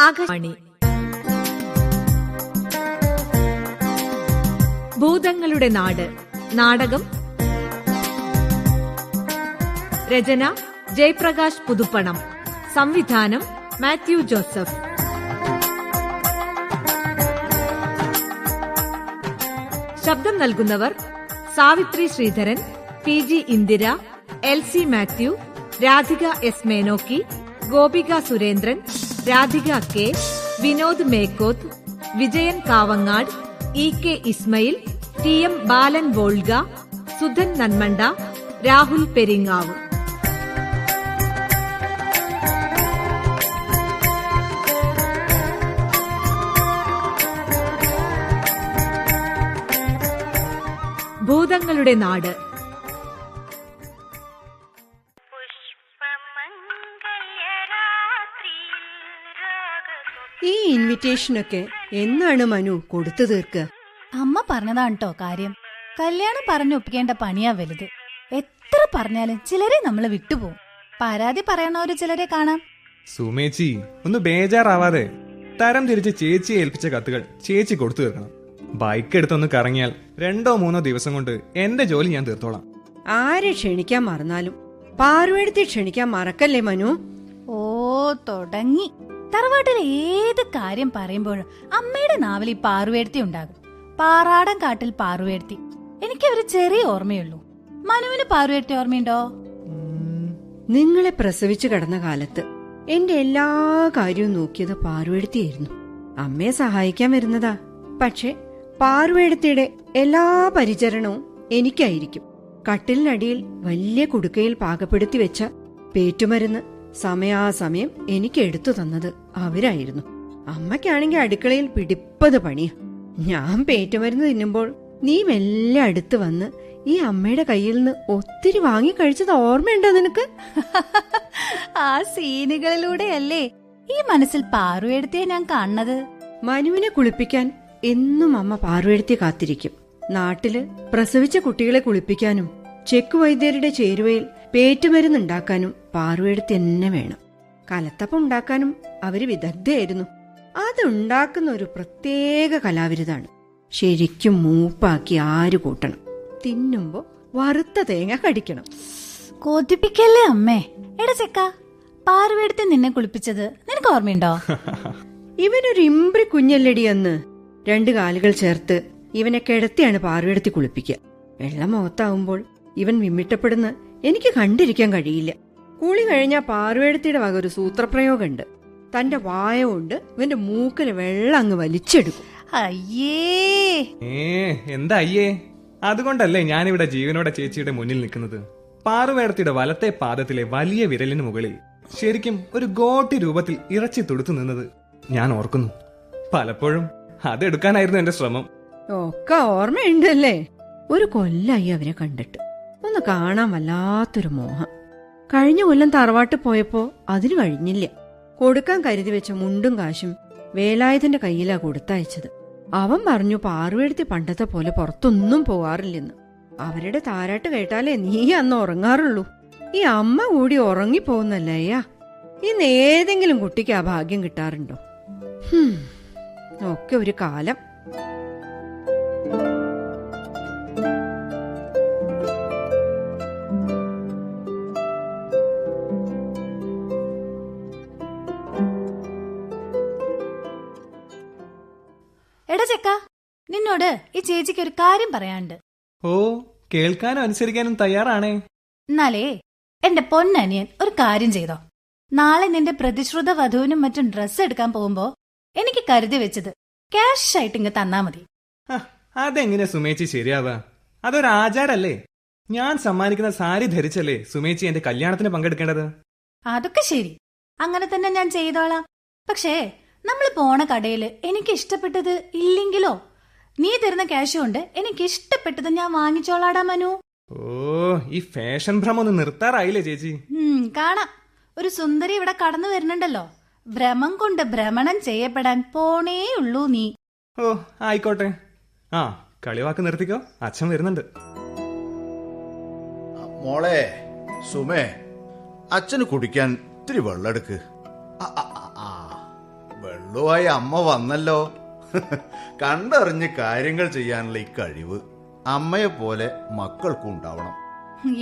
ആകാശവാണി. ഭൂതങ്ങളുടെ നാട് നാടകം. രചന ജയപ്രകാശ് പുതുപ്പണം. സംവിധാനം മാത്യു ജോസഫ്. ശബ്ദം നൽകുന്നവർ Savithri Sreedharan P G Indira L C Mathew Radhika S Menokki Gopika Surendran Radhika K Vinod Mekkoth Vijayan Kavangad E K Ismail T M Balan Volga Sudhan Nanmanda Rahul Peringav. ഭൂതങ്ങളുടെ നാട്. ഇൻവിറ്റേഷനൊക്കെ എന്നാണ് മനു കൊടുത്തു തീർക്കുക? അമ്മ പറഞ്ഞതാണ് കേട്ടോ കാര്യം. കല്യാണം പറഞ്ഞൊപ്പിക്കേണ്ട പണിയാ വലുത്. എത്ര പറഞ്ഞാലും ചിലരെ നമ്മൾ വിട്ടുപോകും. പരാതി പറയണവര് ചിലരെ കാണാം. സുമേച്ചി ഒന്ന് ബേജാറാവാതെ തരം തിരിച്ച് ചേച്ചിയെ ഏൽപ്പിച്ച കത്തുകൾ ചേച്ചി കൊടുത്തു തീർക്കണം. ബൈക്ക് എടുത്തൊന്ന് കറങ്ങിയാൽ രണ്ടോ മൂന്നോ ദിവസം കൊണ്ട് എന്റെ ജോലി ഞാൻ തീർത്തോളാം. ആരെ ക്ഷണിക്കാൻ മറന്നാലും? പാർവേടുത്തി ക്ഷണിക്കാൻ മറക്കല്ലേ മനു? ഓ തുടങ്ങി. തറവാട്ടിലെ ഏത് കാര്യം പറയുമ്പോഴും അമ്മയുടെ നാവിൽ ഈ പാറുവേഴ്ത്തി ഉണ്ടാകും. പാറാടൻ കാട്ടിൽ പാറുവേഴ്ത്തി. എനിക്ക് ഒരു ചെറിയ ഓർമ്മയുള്ളൂ. മനുവിന് പാറുവേഴ്ത്തി ഓർമ്മയുണ്ടോ? നിങ്ങളെ പ്രസവിച്ചു കടന്ന കാലത്ത് എന്റെ എല്ലാ കാര്യവും നോക്കിയത് പാറുവേഴ്ത്തിയായിരുന്നു. അമ്മയെ സഹായിക്കാൻ വരുന്നതാ. പക്ഷെ പാറുവേഴ്ത്തിയുടെ എല്ലാ പരിചരണവും എനിക്കായിരിക്കും. കട്ടിലിനടിയിൽ വലിയ കുടുക്കയിൽ പാകപ്പെടുത്തി വെച്ച പേറ്റുമരുന്ന് സമയാസമയം എനിക്ക് എടുത്തു തന്നത് അവരായിരുന്നു. അമ്മയ്ക്കാണെങ്കിൽ അടുക്കളയിൽ പിടിപ്പത് പണിയാ. ഞാൻ പേറ്റുമരുന്ന് തിന്നുമ്പോൾ നീ മെല്ലെ അടുത്ത് വന്ന് ഈ അമ്മയുടെ കയ്യിൽ നിന്ന് ഒത്തിരി വാങ്ങി കഴിച്ചത് ഓർമ്മയുണ്ടോ നിനക്ക്? ആ സീനുകളിലൂടെയല്ലേ ഈ മനസ്സിൽ പാറുവെടുത്തേ ഞാൻ കാണുന്നത്? മനുവിനെ കുളിപ്പിക്കാൻ എന്നും അമ്മ പാറുവെടുത്തി കാത്തിരിക്കും. നാട്ടിൽ പ്രസവിച്ച കുട്ടികളെ കുളിപ്പിക്കാനും ചെക്ക് വൈദ്യരുടെ ചേരുവയിൽ പേറ്റുമരുന്നുണ്ടാക്കാനും പാറുവെടുത്ത് തന്നെ വേണം. കലത്തപ്പം ഉണ്ടാക്കാനും അവർ വിദഗ്ധയായിരുന്നു. അതുണ്ടാക്കുന്ന ഒരു പ്രത്യേക കലാവിരുതാണ്. ശരിക്കും മൂപ്പാക്കി ആര് കൂട്ടണം? തിന്നുമ്പോ വറുത്ത തേങ്ങ കടിക്കണം. കൊതിപ്പിക്കല്ലേ അമ്മേ? എടാ ചെക്ക പാറുവെടുത്ത് നിന്നെ കുളിപ്പിച്ചത് നിനക്ക് ഓർമ്മയുണ്ടോ? ഇവനൊരു ഇമ്പ്രി കുഞ്ഞല്ലടി അന്ന്. രണ്ടു കാലുകൾ ചേർത്ത് ഇവനെ കിടത്തിയാണ് പാറുവെടുത്തി കുളിപ്പിക്കുക. വെള്ളം മുഖത്താവുമ്പോൾ ഇവൻ വിമ്മിട്ടപ്പെടുന്ന എനിക്ക് കണ്ടിരിക്കാൻ കഴിയില്ല. കുളി കഴിഞ്ഞ പാർവേടത്തിയുടെ വക ഒരു സൂത്രപ്രയോഗമുണ്ട്. തന്റെ വായ കൊണ്ട് ഇവന്റെ മൂക്കിന് വെള്ളം അങ്ങ് വലിച്ചെടുക്കും. അയ്യേ. ഏ എന്താ അയ്യേ? അതുകൊണ്ടല്ലേ ഞാനിവിടെ ജീവനോടെ ചേച്ചിയുടെ മുന്നിൽ നിൽക്കുന്നത്. പാറുവേടത്തിയുടെ വലത്തെ പാദത്തിലെ വലിയ വിരലിന് മുകളിൽ ശരിക്കും ഒരു ഗോട്ടി രൂപത്തിൽ ഇറച്ചി തുടുത്തു നിന്നത് ഞാൻ ഓർക്കുന്നു. പലപ്പോഴും അതെടുക്കാനായിരുന്നു എന്റെ ശ്രമം. ഒക്കെ ഓർമ്മയുണ്ടല്ലേ? ഒരു കൊല്ലായി അവരെ കണ്ടിട്ട്. ഒന്ന് കാണാൻ വല്ലാത്തൊരു മോഹം. കഴിഞ്ഞ കൊല്ലം തറവാട്ട് പോയപ്പോ അതിന് കഴിഞ്ഞില്ല. കൊടുക്കാൻ കരുതി വെച്ച മുണ്ടും കാശും വേലായുധന്റെ കയ്യിലാ കൊടുത്തയച്ചത്. അവൻ പറഞ്ഞു പാറുവെടുത്തി പണ്ടത്തെ പോലെ പുറത്തൊന്നും പോവാറില്ലെന്ന്. അവരുടെ താരാട്ട് കേട്ടാലേ നീ അന്ന് ഉറങ്ങാറുള്ളൂ. ഈ അമ്മ കൂടി ഉറങ്ങിപ്പോകുന്നല്ലയ്യാ ഇന്ന് ഏതെങ്കിലും കുട്ടിക്ക് ആ ഭാഗ്യം കിട്ടാറുണ്ടോ? ഒക്കെ ഒരു കാലം. എടാ ചെക്ക നിന്നോട് ഈ ചേച്ചിക്ക് ഒരു കാര്യം പറയാനുണ്ട്. ഓ കേൾക്കാനും അനുസരിക്കാനും തയ്യാറാണേ. എന്നാലേ എന്റെ പൊന്നനിയൻ ഒരു കാര്യം ചെയ്തോ. നാളെ നിന്റെ പ്രതിശ്രുത വധുവിനും മറ്റും ഡ്രസ്സ് എടുക്കാൻ പോകുമ്പോ എനിക്ക് കരുതി വെച്ചത് ക്യാഷ് ആയിട്ട് ഇങ്ങ് തന്നാ മതി. അതെങ്ങനെ സുമേച്ചി ശരിയാവാ? അതൊരു ആചാരല്ലേ? ഞാൻ സമ്മാനിക്കുന്ന സാരി ധരിച്ചല്ലേ സുമേച്ചി എന്റെ കല്യാണത്തിന് പങ്കെടുക്കേണ്ടത്? അതൊക്കെ ശരി. അങ്ങനെ തന്നെ ഞാൻ ചെയ്തോളാം. പക്ഷേ നമ്മൾ പോണ കടയിൽ എനിക്ക് ഇഷ്ടപ്പെട്ടത് ഇല്ലെങ്കിലോ? നീ തരുന്ന ക്യാഷ് കൊണ്ട് എനിക്ക് ഇഷ്ടപ്പെട്ടത് ഞാൻ വാങ്ങിച്ചോളാടാ മനു. ഓ ഈ ഫാഷൻ ഭ്രമം ഒന്ന് നിർത്താറായില്ലേ ചേച്ചി? കാണാം. ഒരു സുന്ദരി ഇവിടെ കടന്നു വരുന്നുണ്ടല്ലോ. ഭ്രമം കൊണ്ട് ഭ്രമണം ചെയ്യപ്പെടാൻ പോണേ ഉള്ളൂ നീ. ഓ ആയിക്കോട്ടെ. ആ കളിവാക്ക് നിർത്തിക്കോ. അച്ഛൻ വരുന്നുണ്ട്. മോളെ സുമേ അച്ഛന് കുടിക്കാൻ ഇത്തിരി വെള്ളം എടുക്ക് വെള്ളുവായി അമ്മ വന്നല്ലോ. കണ്ടറിഞ്ഞ് കാര്യങ്ങൾ ചെയ്യാനുള്ള ഈ കഴിവ് അമ്മയെ പോലെ മക്കൾക്കും ഉണ്ടാവണം.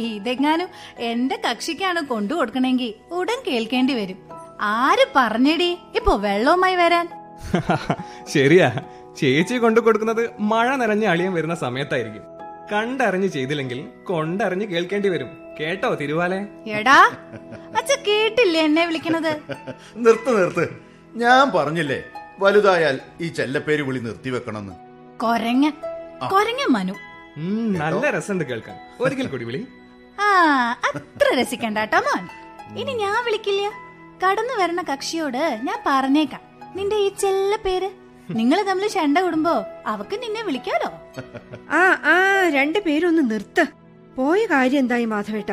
ഇതെങ്ങാനും എന്റെ കക്ഷിക്കാണ് കൊണ്ടു കൊടുക്കണെങ്കി ഉടൻ കേൾക്കേണ്ടി വരും. ആര് പറഞ്ഞടി ഇപ്പൊ വെള്ളവുമായി വരാൻ? ശരിയാ. ചേച്ചി കൊണ്ടു കൊടുക്കുന്നത് മഴ നിറഞ്ഞ അളിയൻ വരുന്ന സമയത്തായിരിക്കും. കണ്ടറിഞ്ഞ് ചെയ്തില്ലെങ്കിൽ കൊണ്ടറിഞ്ഞ് കേൾക്കേണ്ടി വരും. കേട്ടോ തിരുവാലെ? എടാ അച്ഛ കേട്ടില്ലേ എന്നെ വിളിക്കണത്? നിർത്ത് നിർത്ത്. ഞാൻ പറഞ്ഞില്ലേ വലുതായാൽ ഈ ചെല്ലപ്പേര് വിളി നിർത്തിവെക്കണമെന്ന്. കൊരങ്ങ കൊരങ്ങ മനു. നല്ല രസമുണ്ട് കേൾക്കാൻ. ഒരിക്കൽ കൂടി വിളി. ആ അത്ര രസിക്കണ്ട കേട്ടോ മോൻ. ഇനി ഞാൻ വിളിക്കില്ല. കടന്നു വരണ കക്ഷിയോട് ഞാൻ പറഞ്ഞേക്കാം. നിന്റെ ഈ ചെല്ല പേര് നിങ്ങൾ തമ്മിൽ ഷണ്ട കൂടുമ്പോ അവക്ക് നിന്നെ വിളിക്കാലോ? ആ ആ രണ്ടു പേരൊന്ന് നിർത്ത്. പോയ കാര്യം എന്തായി മാധവേട്ട?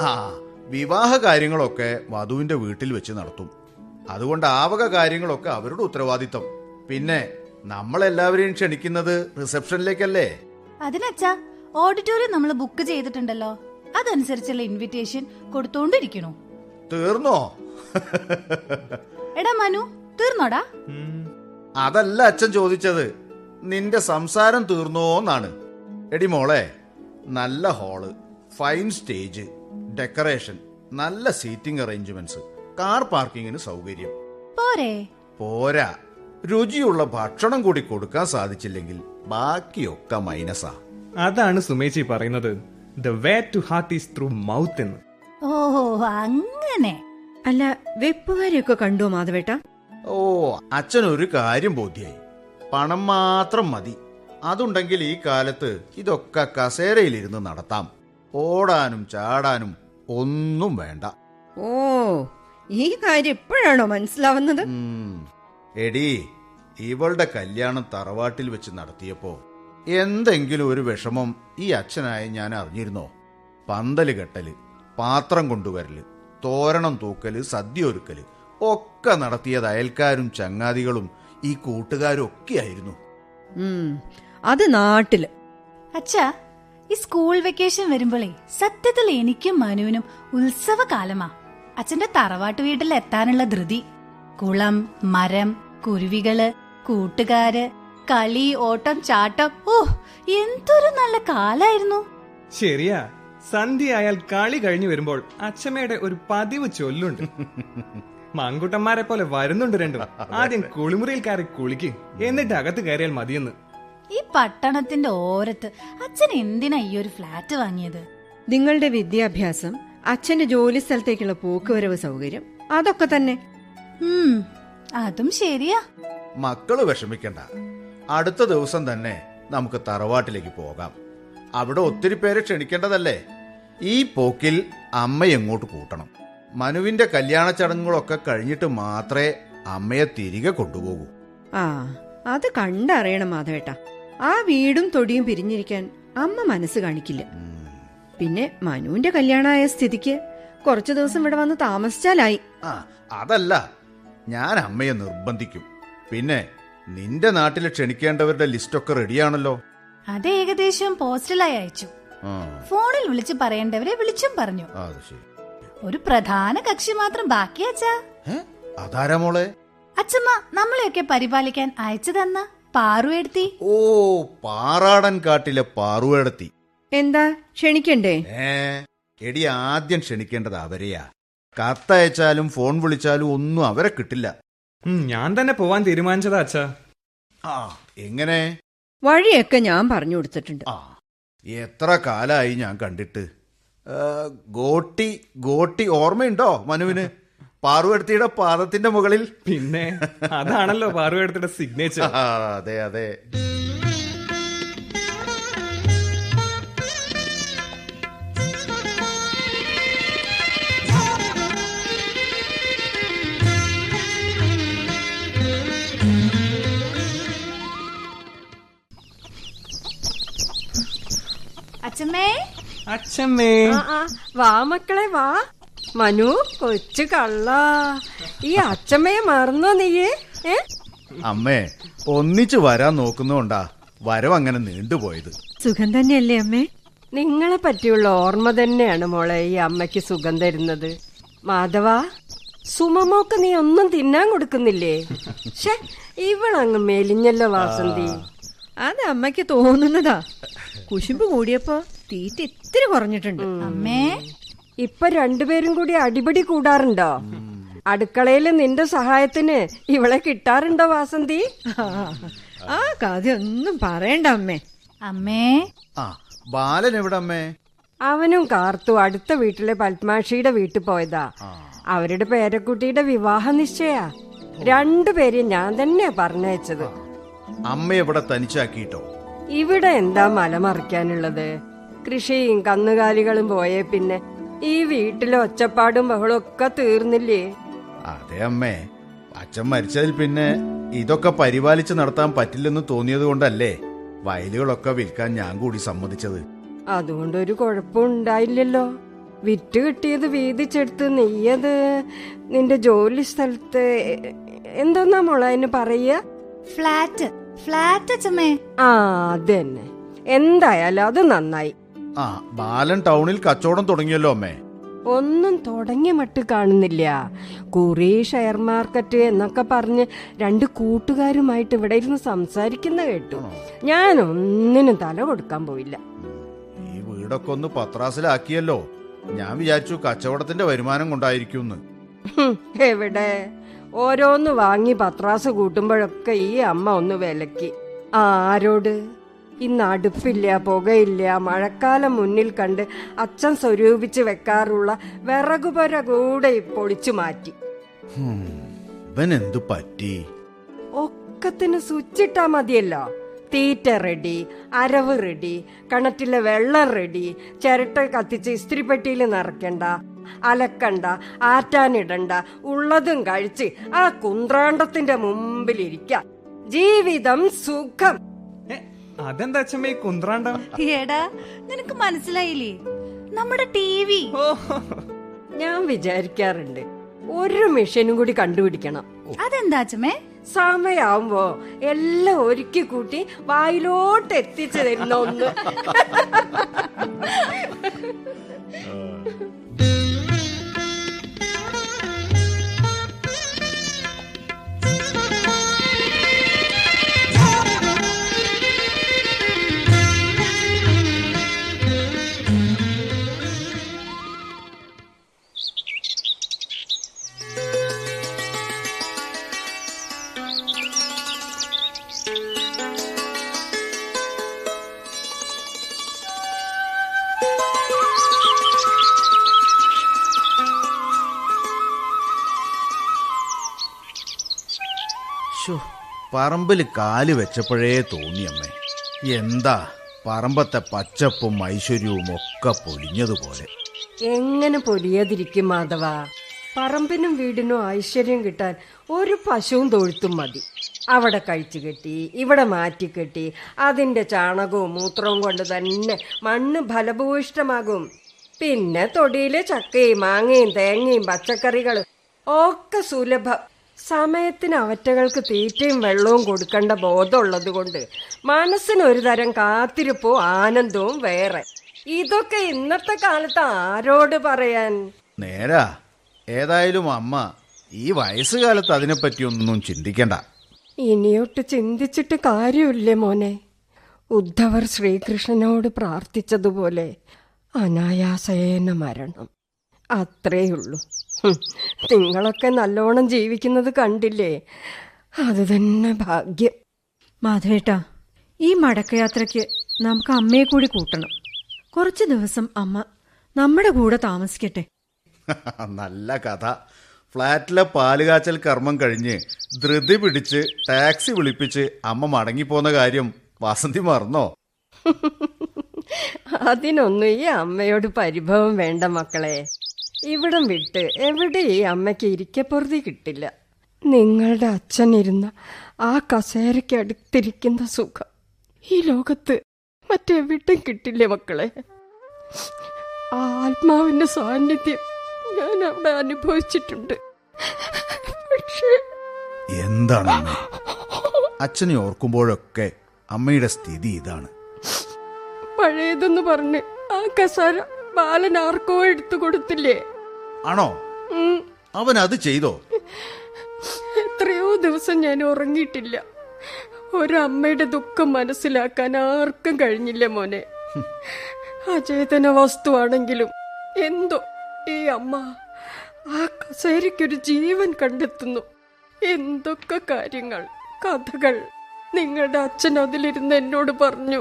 ആ വിവാഹ കാര്യങ്ങളൊക്കെ വധുവിന്റെ വീട്ടിൽ വെച്ച് നടത്തും. അതുകൊണ്ട് ആവക കാര്യങ്ങളൊക്കെ അവരുടെ ഉത്തരവാദിത്തം പിന്നെ നമ്മളെല്ലാവരെയും ക്ഷണിക്കുന്നത് റിസപ്ഷനിലേക്കല്ലേ? അതിനച്ഛാ ഓഡിറ്റോറിയം നമ്മൾ ബുക്ക് ചെയ്തിട്ടുണ്ടല്ലോ. അതനുസരിച്ചുള്ള ഇൻവിറ്റേഷൻ കൊടുത്തോണ്ടിരിക്കണു. തീർന്നോ? എടാ മനു തീർന്നോടാ? അതല്ല അച്ഛൻ ചോദിച്ചത്. നിന്റെ സംസാരം തീർന്നോന്നാണ്. എടി മോളെ നല്ല ഹാൾ ഫൈൻ സ്റ്റേജ് ഡെക്കറേഷൻ നല്ല സീറ്റിംഗ് അറേഞ്ച്മെന്റ്സ് കാർ പാർക്കിങ്ങിന് സൗകര്യം. പോരെ. പോരാ. രുചിയുള്ള ഭക്ഷണം കൂടി കൊടുക്കാൻ സാധിച്ചില്ലെങ്കിൽ ബാക്കിയൊക്കെ മൈനസാ. അതാണ് സുമേച്ചി പറയുന്നത്. The way to heart is through mouth എന്ന്. ഓ അങ്ങനെ. അല്ല വെപ്പുകാരെയൊക്കെ കണ്ടോ മാധവേട്ട? ഓ അച്ഛൻ ഒരു കാര്യം ബോധ്യായി. പണം മാത്രം മതി. അതുണ്ടെങ്കിൽ ഈ കാലത്ത് ഇതൊക്കെ കസേരയിലിരുന്ന് നടത്താം. ഓടാനും ചാടാനും ഒന്നും വേണ്ട. ഓ ഈ കാര്യം ഇപ്പോഴാണോ മനസ്സിലാവുന്നത്? എടി ഇവളുടെ കല്യാണം തറവാട്ടിൽ വെച്ച് നടത്തിയപ്പോ എന്തെങ്കിലും ഒരു വിഷമം ഈ അച്ഛനായ ഞാൻ അറിഞ്ഞിരുന്നോ? പന്തൽ കെട്ടൽ പാത്രം കൊണ്ടുവരൽ തോരണം തൂക്കൽ സദ്യ ഒരുക്കൽ ഒക്കെ നടത്തിയത് അയൽക്കാരും ചങ്ങാതികളും ഈ കൂട്ടുകാരും ഒക്കെ ആയിരുന്നു അത് നാട്ടിൽ. അച്ഛാ ഈ സ്കൂൾ വെക്കേഷൻ വരുമ്പോഴേ സത്യത്തിൽ എനിക്കും മനുവിനും ഉത്സവകാലമാ. അച്ഛന്റെ തറവാട്ട് വീട്ടിൽ എത്താനുള്ള ധൃതി. കുളം മരം കുരുവികൾ കൂട്ടുകാര് കളി ഓട്ടം ചാട്ടം. ഓ എന്തൊരു നല്ല കാലായിരുന്നു. ശരിയാ. സന്ധ്യയായാൽ കളി കഴിഞ്ഞു വരുമ്പോൾ അച്ഛമ്മയുടെ ഒരു പതിവ് ചൊല്ലുണ്ട്. മങ്കുട്ടന്മാരെ പോലെ വരുന്നുണ്ട് രണ്ടും. ആദ്യം കുളിമുറിയിൽ കയറി കുളിക്ക്. എന്നിട്ട് അകത്ത് കയറിയാൽ മതിയെന്ന്. ഈ പട്ടണത്തിന്റെ ഓരത്ത് അച്ഛൻ എന്തിനാ ഈ ഒരു ഫ്ലാറ്റ് വാങ്ങിയത്? നിങ്ങളുടെ വിദ്യാഭ്യാസം അച്ഛന്റെ ജോലി സ്ഥലത്തേക്കുള്ള പോക്കുവരവ് സൗകര്യം അതൊക്കെ തന്നെ. അതും ശരിയാ. മക്കൾ വിഷമിക്കണ്ട. അടുത്ത ദിവസം തന്നെ നമുക്ക് തറവാട്ടിലേക്ക് പോകാം. അവിടെ ഒത്തിരി പേരെ ക്ഷണിക്കേണ്ടതല്ലേ? ഈ പോക്കിൽ അമ്മ എങ്ങോട്ട് കൂട്ടണം. മനുവിന്റെ കല്യാണ ചടങ്ങുകളൊക്കെ കഴിഞ്ഞിട്ട് മാത്രമേ അമ്മയെ തിരികെ കൊണ്ടുപോകൂ. ആ അത് കണ്ടറിയണം മാധവേട്ട. ആ വീടും തൊടിയും പിരിഞ്ഞിരിക്കാൻ അമ്മ മനസ്സ് കാണിക്കില്ല. പിന്നെ മനുവിന്റെ കല്യാണമായ സ്ഥിതിക്ക് കുറച്ചു ദിവസം ഇവിടെ വന്ന് താമസിച്ചാലായി. ആ അതല്ല. ഞാൻ അമ്മയെ നിർബന്ധിക്കും. പിന്നെ നിന്റെ നാട്ടിൽ ക്ഷണിക്കേണ്ടവരുടെ ലിസ്റ്റൊക്കെ റെഡിയാണല്ലോ. അത് ഏകദേശം പോസ്റ്റലായി അയച്ചു. ഫോണിൽ വിളിച്ചു പറയേണ്ടവരെ വിളിച്ചും പറഞ്ഞു. ഒരു പ്രധാന കക്ഷി മാത്രം ബാക്കിയാച്ചാ അച്ഛാ. അതാരാ മോളെ? അച്ഛമ്മ നമ്മളെയൊക്കെ പരിപാലിക്കാൻ അയച്ചു തന്ന പാറുവേടത്തി ഓ പാറാടൻ കാട്ടിലെ പാറുവേടത്തി എന്താ? ക്ഷണിക്കണ്ടേ? ഏ എടി ആദ്യം ക്ഷണിക്കേണ്ടത് അവരെയാ. കത്തയച്ചാലും ഫോൺ വിളിച്ചാലും ഒന്നും അവരെ കിട്ടില്ല. ഞാൻ തന്നെ പോവാൻ തീരുമാനിച്ചതാ അച്ഛാ. ആ എങ്ങനെ? വഴിയൊക്കെ ഞാൻ പറഞ്ഞു കൊടുത്തിട്ടുണ്ട്. ആ എത്ര കാലായി ഞാൻ കണ്ടിട്ട്. ഗോട്ടി ഗോട്ടി ഓർമ്മയുണ്ടോ മനുവിന്? പാറുവെടുത്തിയുടെ പാദത്തിന്റെ മുകളിൽ? പിന്നെ അതാണല്ലോ പാറുവെടുത്തിയുടെ സിഗ്നേച്ചർ ആ, അതെ അതെ. അച്ഛമ്മേ. അച്ഛമ്മേ. വാ മക്കളെ വാ. മനു കൊച്ചു കള്ള. ഈ അച്ഛമ്മയെ മറന്നോ നീയേ? ഏ? അമ്മേ ഒന്നിച്ചു വരാൻ നോക്കുന്നോണ്ടാ വരവ് അങ്ങനെ നീണ്ടുപോയത്. സുഖം തന്നെയല്ലേ അമ്മേ? നിങ്ങളെ പറ്റിയുള്ള ഓർമ്മ തന്നെയാണ് മോളെ ഈ അമ്മയ്ക്ക് സുഖം തരുന്നത്. മാധവ സുമമോക്ക് നീ ഒന്നും തിന്നാൻ കൊടുക്കുന്നില്ലേ? ഷേ ഇവളങ്ങ് മെലിഞ്ഞല്ലോ വാസന്തി. അത് അമ്മയ്ക്ക് തോന്നുന്നതാ. കുശുമ്പ് കൂടിയപ്പോ തീറ്റ ഇത്തിരി കുറഞ്ഞിട്ടുണ്ട്. അമ്മേ. ഇപ്പൊ രണ്ടുപേരും കൂടി അടിപിടി കൂടാറുണ്ടോ? അടുക്കളയിൽ നിന്റെ സഹായത്തിന് ഇവളെ കിട്ടാറുണ്ടോ വാസന്തി? ആ, ആ കഥ ഒന്നും പറയണ്ട അമ്മേ. അമ്മേ. ആ ബാലൻ എവിടെ അമ്മേ? അവനും കാർത്തു അടുത്ത വീട്ടിലെ പത്മാഷിയുടെ വീട്ടിൽ പോയതാ. അവരുടെ പേരക്കുട്ടിയുടെ വിവാഹ നിശ്ചയ. രണ്ടുപേരെയും ഞാൻ തന്നെ പറഞ്ഞയച്ചത്. അമ്മ എവിടെ തനിച്ചാക്കിട്ടോ ഇവിടെ എന്താ മലമറിക്കാനുള്ളത്? കൃഷിയും കന്നുകാലികളും പോയേ പിന്നെ. ഈ വീട്ടിലെ ഒച്ചപ്പാടും ബഹളും ഒക്കെ തീർന്നില്ലേ? അതെ അമ്മേ. അച്ഛൻ മരിച്ചതിൽ പിന്നെ ഇതൊക്കെ പരിപാലിച്ച് നടത്താൻ പറ്റില്ലെന്ന് തോന്നിയത് കൊണ്ടല്ലേ വയലുകളൊക്കെ വിൽക്കാൻ ഞാൻ കൂടി സമ്മതിച്ചത്. അതുകൊണ്ടൊരു കുഴപ്പം ഉണ്ടായില്ലല്ലോ. വിറ്റ് കിട്ടിയത് വീതിച്ചെടുത്ത് നീയത് നിന്റെ ജോലി സ്ഥലത്ത് എന്തോന്നാ മോള അതിന് പറയുക? ഫ്ലാറ്റ്. ഫ്ലാറ്റ് അച്ഛമ്മേ. ആ അത് തന്നെ. എന്തായാലും അത് നന്നായി. ആ ബാലൻ ടൗണിൽ കച്ചവടം തുടങ്ങിയല്ലോ അമ്മേ. ഒന്നും തുടങ്ങിയ മട്ട് കാണുന്നില്ല. കുറേ ഷെയർ മാർക്കറ്റ് എന്നൊക്കെ പറഞ്ഞ് രണ്ട് കൂട്ടുകാരുമായിട്ട് ഇവിടെ ഇരുന്ന് സംസാരിക്കുന്ന കേട്ടു. ഞാൻ ഒന്നിനും തല കൊടുക്കാൻ പോയില്ല. ഈ വീടൊക്കെ ഒന്ന് പത്രാസിലാക്കിയല്ലോ. ഞാൻ വിചാരിച്ചു കച്ചവടത്തിന്റെ വരുമാനം കൊണ്ടായിരിക്കുമെന്ന്. ഹും, എവിടെ? ഓരോന്ന് വാങ്ങി പത്രാസ് കൂട്ടുമ്പോഴൊക്കെ ഈ അമ്മ ഒന്ന് വിലക്കി. ആരോട്? ഇന്ന് അടുപ്പില്ല പുകയില്ല മഴക്കാലം മുന്നിൽ കണ്ട് അച്ഛൻ സ്വരൂപിച്ച് വെക്കാറുള്ള വിറകുപുര കൂടെ പൊളിച്ചു മാറ്റി. എന്തു പറ്റി? ഒക്കത്തിന് സ്വിച്ചിട്ടാ മതിയല്ലോ. തീറ്റ റെഡി അരവ് റെഡി കിണറ്റിലെ വെള്ളം റെഡി ചിരട്ട കത്തിച്ച് ഇസ്തിരിപ്പെട്ടിയിൽ നിറയ്ക്കണ്ട അലക്കണ്ട ആറ്റാനിടണ്ട ഉള്ളതും കഴിച്ച് ആ കുന്ത്രാണ്ടത്തിന്റെ മുമ്പിലിരിക്കാം. ജീവിതം സുഖം. അതെന്താ അച്ഛമ്മ ഈ കുന്ത്രാണ്ടം? ഏടാ നിനക്ക് മനസ്സിലായില്ലേ? നമ്മുടെ ടി വി ഞാൻ വിചാരിക്കാറുണ്ട് ഒരു മെഷീനും കൂടി കണ്ടുപിടിക്കണം. അതെന്താ അച്ഛമ്മേ? സമയാവുമ്പോ എല്ലാം ഒരുക്കി കൂട്ടി വായിലോട്ട് എത്തിച്ചു തരുന്ന ഒന്ന് പറമ്പിൽ കാൽ വെച്ചപ്പോഴേ തോന്നി അമ്മേ എന്താ പറമ്പത്തെ പച്ചപ്പും ഐശ്വര്യവും ഒക്കെ പൊലിഞ്ഞതുപോലെ. എങ്ങനെ പൊലിയാതിരിക്കും മാധവ? പറമ്പിനും വീടിനും ഐശ്വര്യം കിട്ടാൻ ഒരു പശുവും തൊഴുത്തും മതി. അവിടെ കഴിച്ചു കെട്ടി ഇവിടെ മാറ്റിക്കെട്ടി അതിന്റെ ചാണകവും മൂത്രവും കൊണ്ട് തന്നെ മണ്ണ് ഫലഭൂയിഷ്ടമാകും പിന്നെ തൊടിയിലെ ചക്കയും മാങ്ങയും തേങ്ങയും പച്ചക്കറികളും ഒക്കെ സുലഭം. സമയത്തിന് അവറ്റകൾക്ക് തീറ്റയും വെള്ളവും കൊടുക്കേണ്ട ബോധമുള്ളത് കൊണ്ട് മനസ്സിന് ഒരു തരം കാത്തിരിപ്പോ ആനന്ദവും വേറെ. ഇതൊക്കെ ഇന്നത്തെ കാലത്ത് ആരോട് പറയാൻ? നേരാ. ഏതായാലും അമ്മ ഈ വയസ്സുകാലത്ത് അതിനെപ്പറ്റിയൊന്നും ചിന്തിക്കണ്ട. ഇനിയൊട്ട് ചിന്തിച്ചിട്ട് കാര്യമില്ലേ മോനെ? ഉദ്ധവർ ശ്രീകൃഷ്ണനോട് പ്രാർത്ഥിച്ചതുപോലെ അനായാസേന മരണം. അത്രേയുള്ളൂ. നിങ്ങളൊക്കെ നല്ലോണം ജീവിക്കുന്നത് കണ്ടില്ലേ? അത് തന്നെ ഭാഗ്യം. മാധവേട്ടാ ഈ മടക്കയാത്രയ്ക്ക് നമുക്ക് അമ്മയെ കൂടി കൂട്ടണം. കുറച്ച് ദിവസം അമ്മ നമ്മുടെ കൂടെ താമസിക്കട്ടെ. നല്ല കഥ. ഫ്ലാറ്റിലെ പാലുകാച്ചൽ കർമ്മം കഴിഞ്ഞ് ധൃതി പിടിച്ച് ടാക്സി വിളിപ്പിച്ച് അമ്മ മടങ്ങിപ്പോന്ന കാര്യം വാസന്തി മറന്നോ? അതിനൊന്നും ഈ അമ്മയോട് പരിഭവം വേണ്ട മക്കളെ. ഇവിടം വിട്ട് എവിടെ ഈ അമ്മയ്ക്ക് ഇരിക്കപ്പുറതി കിട്ടില്ല. നിങ്ങളുടെ അച്ഛൻ ഇരുന്ന ആ കസേരയ്ക്ക് അടുത്തിരിക്കുന്ന സുഖം. ഈ ലോകത്ത് മറ്റെവിടെയും കിട്ടില്ലേ മക്കളെ. ആ ആത്മാവിന്റെ സാന്നിധ്യം ഞാൻ അവിടെ അനുഭവിച്ചിട്ടുണ്ട്. പക്ഷേ എന്താണ് അച്ഛനെ ഓർക്കുമ്പോഴൊക്കെ അമ്മയുടെ സ്ഥിതി ഇതാണ്. പഴയതെന്ന് പറഞ്ഞ് ആ കസാര ബാലൻ ആർക്കോ എടുത്തു കൊടുത്തില്ലേ? ആണോ? അവൻ അത് ചെയ്തോ? എത്രയോ ദിവസം ഞാൻ ഉറങ്ങിയിട്ടില്ല. ഒരമ്മയുടെ ദുഃഖം മനസ്സിലാക്കാൻ ആർക്കും കഴിഞ്ഞില്ല മോനെ. അചേതന വസ്തുവാണെങ്കിലും എന്തോ ഈ അമ്മ ആ കസേരയ്ക്കൊരു ജീവൻ കണ്ടെത്തുന്നു. എന്തൊക്കെ കാര്യങ്ങൾ കഥകൾ നിങ്ങളുടെ അച്ഛൻ അതിലിരുന്ന് എന്നോട് പറഞ്ഞു.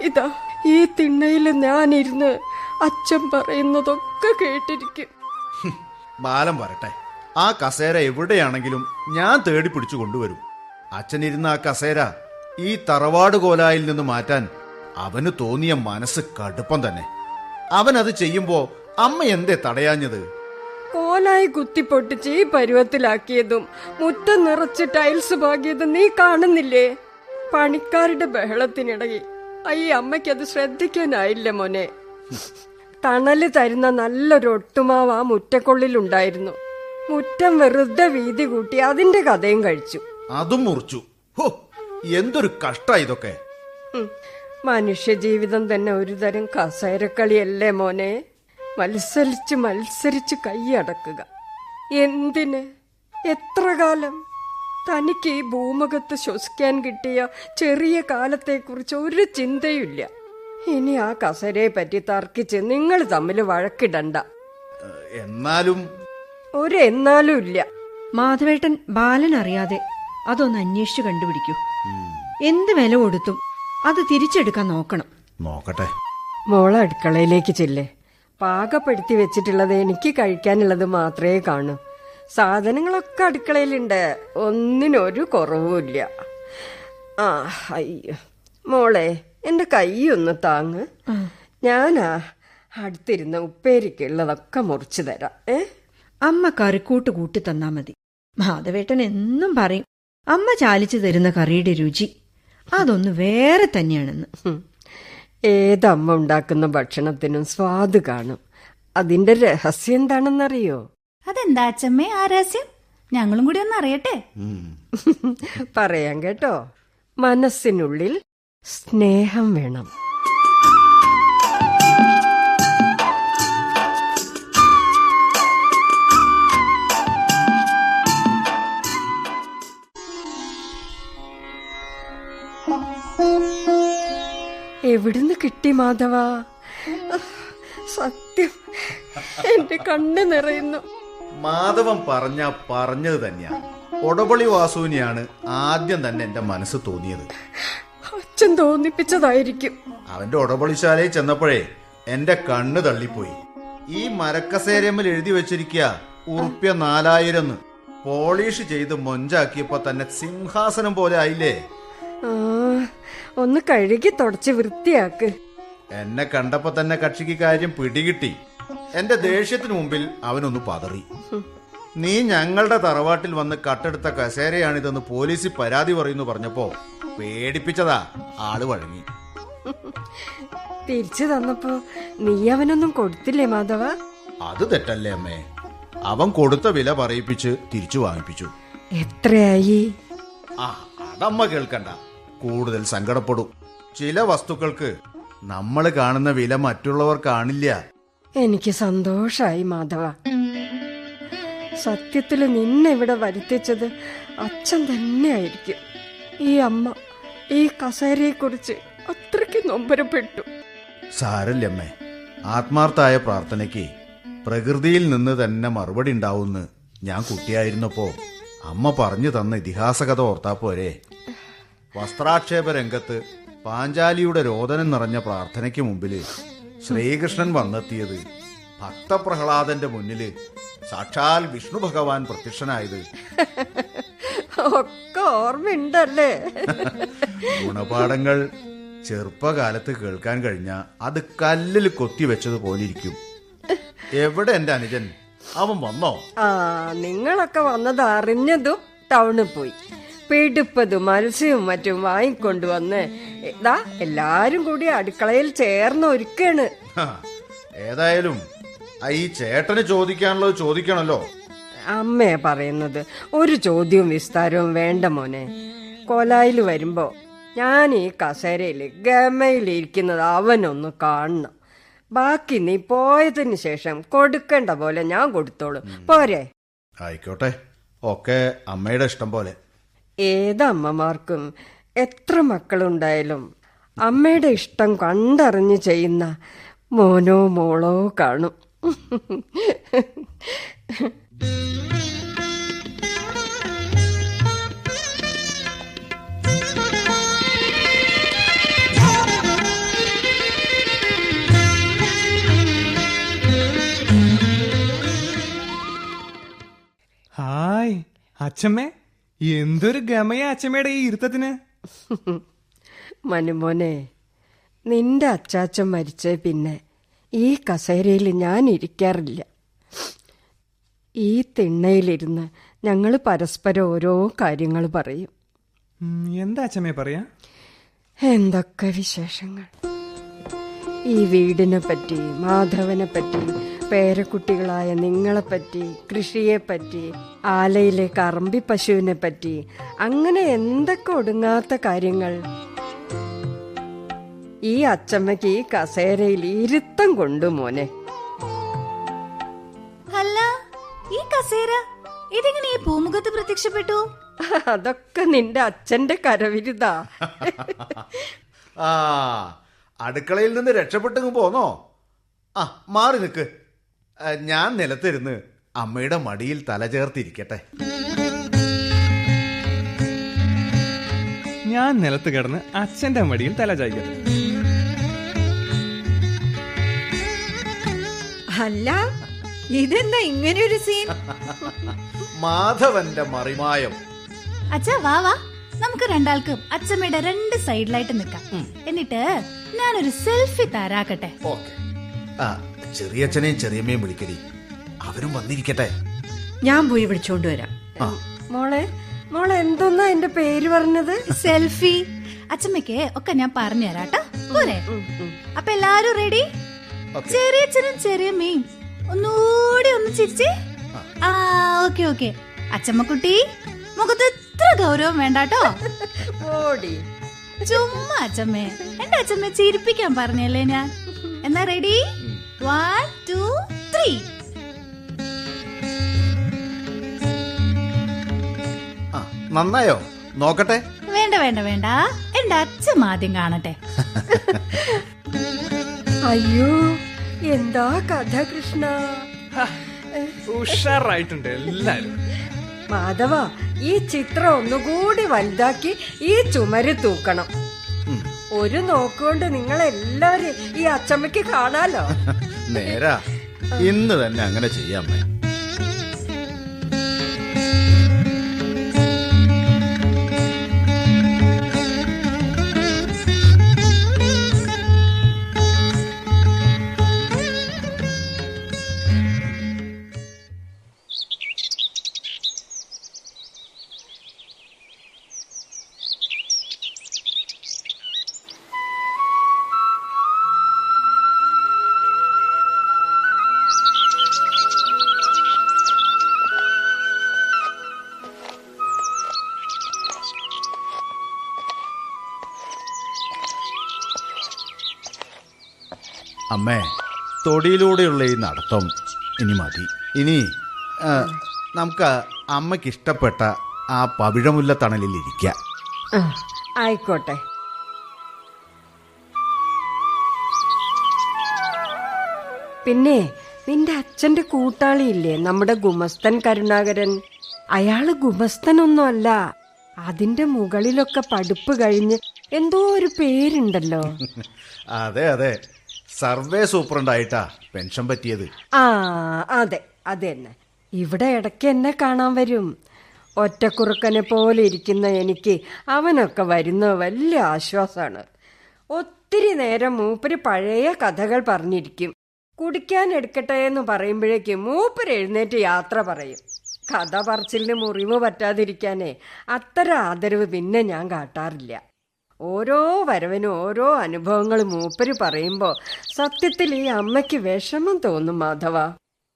ഇതാ ഈ തിണ്ണയിൽ ഞാനിരുന്ന് അച്ഛൻ പറയുന്നതൊക്കെ കേട്ടിരിക്കും. ബാലം വരട്ടെ. ആ കസേര എവിടെയാണെങ്കിലും ഞാൻ തേടി പിടിച്ചു കൊണ്ടുവരും. അച്ഛനിരുന്ന ആ കസേര ഈ തറവാട് കോലായിൽ നിന്ന് മാറ്റാൻ അവന് തോന്നിയ മനസ്സ് കടുപ്പം തന്നെ. അവൻ അത് ചെയ്യുമ്പോ അമ്മ എന്തേ തടയാഞ്ഞത്? കോലായി കുത്തിപ്പൊട്ടിച്ച് ഈ പരുവത്തിലാക്കിയതും മുറ്റം നിറച്ച് ടൈൽസ് പാകിയതും നീ കാണുന്നില്ലേ? പണിക്കാരുടെ ബഹളത്തിനിടയിൽ. ഈ അമ്മയ്ക്ക് അത് ശ്രദ്ധിക്കാനായില്ല മോനെ. തണൽ തരുന്ന നല്ലൊരു ഒട്ടുമാവ് ആ മുറ്റക്കൊള്ളിലുണ്ടായിരുന്നു. മുറ്റം വെറുതെ വീതി കൂട്ടി അതിന്റെ കഥയും കഴിച്ചു. അതും മുറിച്ചു. എന്തൊരു കഷ്ട ഇതൊക്കെ. മനുഷ്യ മനുഷ്യജീവിതം തന്നെ ഒരു തരം കസേരക്കളിയല്ലേ മോനെ? മത്സരിച്ച് മത്സരിച്ച് കൈയടക്കുക എന്തിന്? എത്ര കാലം? തനിക്ക് ഈ ഭൂമുഖത്ത് ശ്വസിക്കാൻ കിട്ടിയ ചെറിയ കാലത്തെക്കുറിച്ച് ഒരു ചിന്തയുമില്ല. ഇനി ആ കസരയെ പറ്റി തർക്കിച്ച് നിങ്ങൾ തമ്മിൽ വഴക്കിടണ്ട. എന്നാലും? ഒരു എന്നാലും ഇല്ല. മാധവേട്ടൻ ബാലൻ അറിയാതെ അതൊന്ന് അന്വേഷിച്ചു കണ്ടുപിടിക്കൂ. എന്ത് വില കൊടുത്തും അത് തിരിച്ചെടുക്കാൻ നോക്കണം. നോക്കട്ടെ. മോള അടുക്കളയിലേക്ക് ചെല്ലേ. പാകപ്പെടുത്തി വെച്ചിട്ടുള്ളത് എനിക്ക് കഴിക്കാനുള്ളത് മാത്രമേ കാണൂ. സാധനങ്ങളൊക്കെ അടുക്കളയിലുണ്ട്. ഒന്നിനൊരു കുറവുമില്ല. ആ അയ്യോ. മോളെ എന്റെ കൈ ഒന്ന് താങ്ങ് ഞാനാ അടുത്തിരുന്ന ഉപ്പേരിക്കുള്ളതൊക്കെ മുറിച്ചു തരാം. ഏ? അമ്മ കറിക്കൂട്ട് കൂട്ടി തന്നാ മതി. മാധവേട്ടൻ എന്നും പറയും അമ്മ ചാലിച്ചു തരുന്ന കറിയുടെ രുചി അതൊന്ന് വേറെ തന്നെയാണെന്ന്. ഏതമ്മ ഉണ്ടാക്കുന്ന ഭക്ഷണത്തിനും സ്വാദ് കാണും. അതിന്റെ രഹസ്യം എന്താണെന്നറിയോ? അതെന്താ അച്ഛമ്മേ ആ രഹസ്യം? ഞങ്ങളും കൂടി ഒന്ന് അറിയട്ടെ. പറയാം കേട്ടോ. മനസ്സിനുള്ളിൽ സ്നേഹം വേണം. എവിടുന്ന് കിട്ടി മാധവ? സത്യം എന്റെ കണ്ണ് നിറയുന്നു. മാധവൻ പറഞ്ഞ പറഞ്ഞത് തന്നെയാണ് ഒടപളി വാസുവിനെയാണ് ആദ്യം തന്നെ എന്റെ മനസ്സ് തോന്നിയത്. അച്ഛൻ തോന്നിപ്പിച്ചതായിരിക്കും. അവന്റെ ഉടപൊളിശാലയിൽ ചെന്നപ്പോഴേ എന്റെ കണ്ണ് തള്ളിപ്പോയി. ഈ മരക്കസേരമ്മൽ എഴുതി വെച്ചിരിക്കുക ഉറുപ്പ്യ നാലായിരം പോളിഷ് ചെയ്ത് മൊഞ്ചാക്കിയപ്പോ തന്നെ സിംഹാസനം പോലെ ആയില്ലേ? ഒന്ന് കഴുകി തുടച്ച് വൃത്തിയാക്ക്. എന്നെ കണ്ടപ്പോ തന്നെ കക്ഷിക്ക് കാര്യം പിടികിട്ടി. എന്റെ ദേഷ്യത്തിന് മുമ്പിൽ അവനൊന്ന് പതറി. നീ ഞങ്ങളുടെ തറവാട്ടിൽ വന്ന് കട്ടെടുത്ത കസേരയാണിതെന്ന് പോലീസ് പരാതി പറയുന്നു പറഞ്ഞപ്പോ പേടിപ്പിച്ചതാ. ആൾ വഴങ്ങി. തിരിച്ചു തന്നപ്പോ നീ അവനൊന്നും കൊടുത്തില്ലേ മാധവ? അത് തെറ്റല്ലേ അമ്മേ. അവൻ കൊടുത്ത വില പറയിപ്പിച്ച് തിരിച്ചു വാങ്ങിപ്പിച്ചു. എത്രയായി? ആ അതമ്മ കേൾക്കണ്ട. കൂടുതൽ സങ്കടപ്പെടും. ചില വസ്തുക്കൾക്ക് നമ്മൾ കാണുന്ന വില മറ്റുള്ളവർ കാണില്ല. എനിക്ക് സന്തോഷായി മാധവ. സത്യത്തിൽ നിന്നെ ഇവിടെ വരുത്തിച്ചത് അച്ഛൻ തന്നെയായിരിക്കും. ഈ അമ്മ ഈ കസേരയെക്കുറിച്ച് അത്രയ്ക്ക് നൊമ്പരപ്പെട്ടു. സാരല്ലമ്മേ ആത്മാർത്ഥായ പ്രാർത്ഥനയ്ക്ക് പ്രകൃതിയിൽ നിന്ന് തന്നെ മറുപടി ഉണ്ടാവുമെന്ന് ഞാൻ കുട്ടിയായിരുന്നപ്പോ അമ്മ പറഞ്ഞു തന്ന ഇതിഹാസ കഥ ഓർത്താ പോരെ. വസ്ത്രാക്ഷേപ രംഗത്ത് പാഞ്ചാലിയുടെ രോദനം നിറഞ്ഞ പ്രാർത്ഥനയ്ക്ക് മുമ്പിൽ ശ്രീകൃഷ്ണൻ വന്നെത്തിയത് ഭക്തപ്രഹ്ലാദന്റെ മുന്നിൽ സാക്ഷാൽ വിഷ്ണു ഭഗവാൻ പ്രത്യക്ഷനായത്. ഒക്കെ ഓർമ്മയുണ്ടല്ലേ? ഗുണപാഠങ്ങൾ ചെറുപ്പകാലത്ത് കേൾക്കാൻ കഴിഞ്ഞ അത് കല്ലിൽ കൊത്തി കൊത്തിവെച്ചത് പോലിരിക്കും. എവിടെ എന്റെ അനുജൻ? അവൻ വന്നോ? ആ നിങ്ങളൊക്കെ വന്നത് അറിഞ്ഞതും ടൗണിൽ പോയി. പിടിപ്പതും മത്സ്യവും മറ്റും വാങ്ങിക്കൊണ്ടുവന്ന് ഇതാ എല്ലാരും കൂടി അടുക്കളയിൽ ചേർന്ന് ഒരുക്കാണ്. ഏതായാലും ഈ ചേട്ടന് ചോദിക്കാനുള്ളത് ചോദിക്കണല്ലോ അമ്മയെ പറയുന്നത്. ഒരു ചോദ്യവും വിസ്താരവും വേണ്ട മോനെ. കൊലായിൽ വരുമ്പോ ഞാൻ ഈ കസേരയിൽ ഗമയിലിരിക്കുന്നത് അവനൊന്ന് കാണണം. ബാക്കി നീ പോയതിന് ശേഷം കൊടുക്കേണ്ട പോലെ ഞാൻ കൊടുത്തോളൂ. പോരെ. ആയിക്കോട്ടെ. ഒക്കെ അമ്മയുടെ ഇഷ്ടം പോലെ. ഏതമ്മമാർക്കും എത്ര മക്കളുണ്ടായാലും അമ്മയുടെ ഇഷ്ടം കണ്ടറിഞ്ഞ് ചെയ്യുന്ന മോനോ മോളോ കാണും. ഹായ് അച്ഛമ്മേ. എന്തൊരു ഗമയാ അച്ഛമ്മയുടെ ഈ ഇരുത്തത്തിന്. മനുമോനെ നിന്റെ അച്ചാച്ചൻ മരിച്ചേ പിന്നെ. ഈ കസേരയിൽ ഞാൻ ഇരിക്കാറില്ല. ഈ തിണ്ണയിലിരുന്ന് ഞങ്ങൾ പരസ്പരം ഓരോ കാര്യങ്ങൾ പറയും. എന്താ അച്ഛമ്മേ പറയാ? എന്തൊക്കെ വിശേഷങ്ങൾ? ഈ വീടിനെ പറ്റി മാധവനെ പറ്റി പേരക്കുട്ടികളായ നിങ്ങളെപ്പറ്റി കൃഷിയെപ്പറ്റി ആലയിലെ കറമ്പി പശുവിനെ പറ്റി അങ്ങനെ എന്തൊക്കെ ഒടുങ്ങാത്ത കാര്യങ്ങൾ? ഈ അച്ചമ്മയ്ക്ക് ഈ കസേരയിൽ ഇരുത്തം കൊണ്ടു മോനെ. അല്ല ഈ കസേര ഇതെങ്ങനെ ഈ പൂമുഖത്ത് പ്രത്യക്ഷപ്പെട്ടു? അതൊക്കെ നിന്റെ അച്ഛന്റെ കരവിരുതാ. ആ അടുക്കളയിൽ നിന്ന് രക്ഷപ്പെട്ടു പോന്നോ? ആ മാറി നിൽക്ക് ഞാൻ നിലത്തിരുന്ന് അമ്മയുടെ മടിയിൽ തല ചേർത്തിരിക്കട്ടെ. ഞാൻ നിലത്ത് കിടന്ന് അച്ഛന്റെ മടിയിൽ തല ചായ്ക്കട്ടെ. അല്ല ഇതെന്താ ഇങ്ങനെ ഒരു സീൻ മാധവന്റെ മറിമായം. അച്ഛാ വാ വാ. നമുക്ക് രണ്ടാൾക്കും അച്ഛമ്മയുടെ രണ്ട് സൈഡിലായിട്ട് നിൽക്കാം. എന്നിട്ട് ഞാനൊരു സെൽഫി താരാക്കട്ടെ ഓക്കെ. ആ ചെറിയച്ഛനെയും ചെറിയമ്മയും വിളിക്കടി. അവരും വന്നിരിക്കട്ടെ. ഞാൻ പോയി വിളിച്ചോണ്ട് വരാം. മോളെ മോളെ എന്തോന്നാ എന്റെ പേര് പറഞ്ഞത്? സെൽഫി. അച്ഛമ്മയ്ക്ക് ഒക്കെ ഞാൻ പറഞ്ഞു തരാട്ടോ പോരെ. അപ്പൊ എല്ലാരും റെഡി ചെറിയച്ഛനും ചെറിയമ്മയും ഒന്നുകൂടി ഒന്ന് ചിരിച്ചേ. ആ. Okay okay. അച്ചമ്മക്കുട്ടി മുഖത്ത് ഇത്ര ഗൗരവം വേണ്ടാട്ടോ. ഓടി. ചുമ്മാ അച്ചമ്മേ. എന്റെ അച്ചമ്മ ചിരിപ്പിക്കാൻ പറഞ്ഞല്ലേ ഞാൻ. എന്നാ റെഡി വൺ ടു ത്രീ ആ നന്നായോ? നോക്കട്ടെ. വേണ്ട വേണ്ട വേണ്ട. എന്റെ അച്ഛൻ ആദ്യം കാണട്ടെ. അയ്യോ എന്താ കഥ കൃഷ്ണ? ഉഷാറായിട്ടുണ്ട് എല്ലാരും. മാധവ ഈ ചിത്രം ഒന്നുകൂടി വലുതാക്കി ഈ ചുമര് തൂക്കണം. ഒരു നോക്കുകൊണ്ട് നിങ്ങൾ എല്ലാരും ഈ അച്ചമ്മയ്ക്ക് കാണാലോ? നേരാ. ഇന്ന് തന്നെ അങ്ങനെ ചെയ്യാമേ അമ്മേ തൊടിയിലൂടെയുള്ള ഈ നടത്തം ഇനി മതി. ഇനി ആ, നമുക്ക് അമ്മയ്ക്ക് ഇഷ്ടപ്പെട്ട ആ പവിഴമുല്ല തണലിൽ ഇരിക്കാം. ആ, ആയിക്കോട്ടെ. പിന്നെ നിന്റെ അച്ഛന്റെ കൂട്ടാളിയില്ലേ നമ്മുടെ ഗുമസ്തൻ കരുണാകരൻ? അയാൾ ഗുമസ്തനൊന്നും അല്ല അതിന്റെ മുകളിലൊക്കെ പഠിപ്പ് കഴിഞ്ഞ് എന്തോ ഒരു പേരുണ്ടല്ലോ. അതെ അതെ. സർവേ സൂപ്രണ്ടായിട്ടാ പെൻഷൻ പറ്റിയത്. ആ അതെ അത് തന്നെ ഇവിടെ ഇടയ്ക്ക് എന്നെ കാണാൻ വരും. ഒറ്റക്കുറുക്കനെ പോലെ ഇരിക്കുന്ന എനിക്ക് അവനൊക്കെ വരുന്നത് വലിയ ആശ്വാസമാണ് ഒത്തിരി നേരം മൂപ്പര് പഴയ കഥകൾ പറഞ്ഞിരിക്കും. കുടിക്കാൻ എടുക്കട്ടെ എന്ന് പറയുമ്പോഴേക്കും മൂപ്പര് എഴുന്നേറ്റ് യാത്ര പറയും. കഥ പറച്ചിലിന് മുറിവ് പറ്റാതിരിക്കാനേ അത്തരം ആദരവ് പിന്നെ ഞാൻ കാട്ടാറില്ല. ഓരോ വരവിനും ഓരോ അനുഭവങ്ങൾ മൂപ്പര് പറയുമ്പോ സത്യത്തിൽ ഈ അമ്മയ്ക്ക് വിഷമം തോന്നും മാധവ.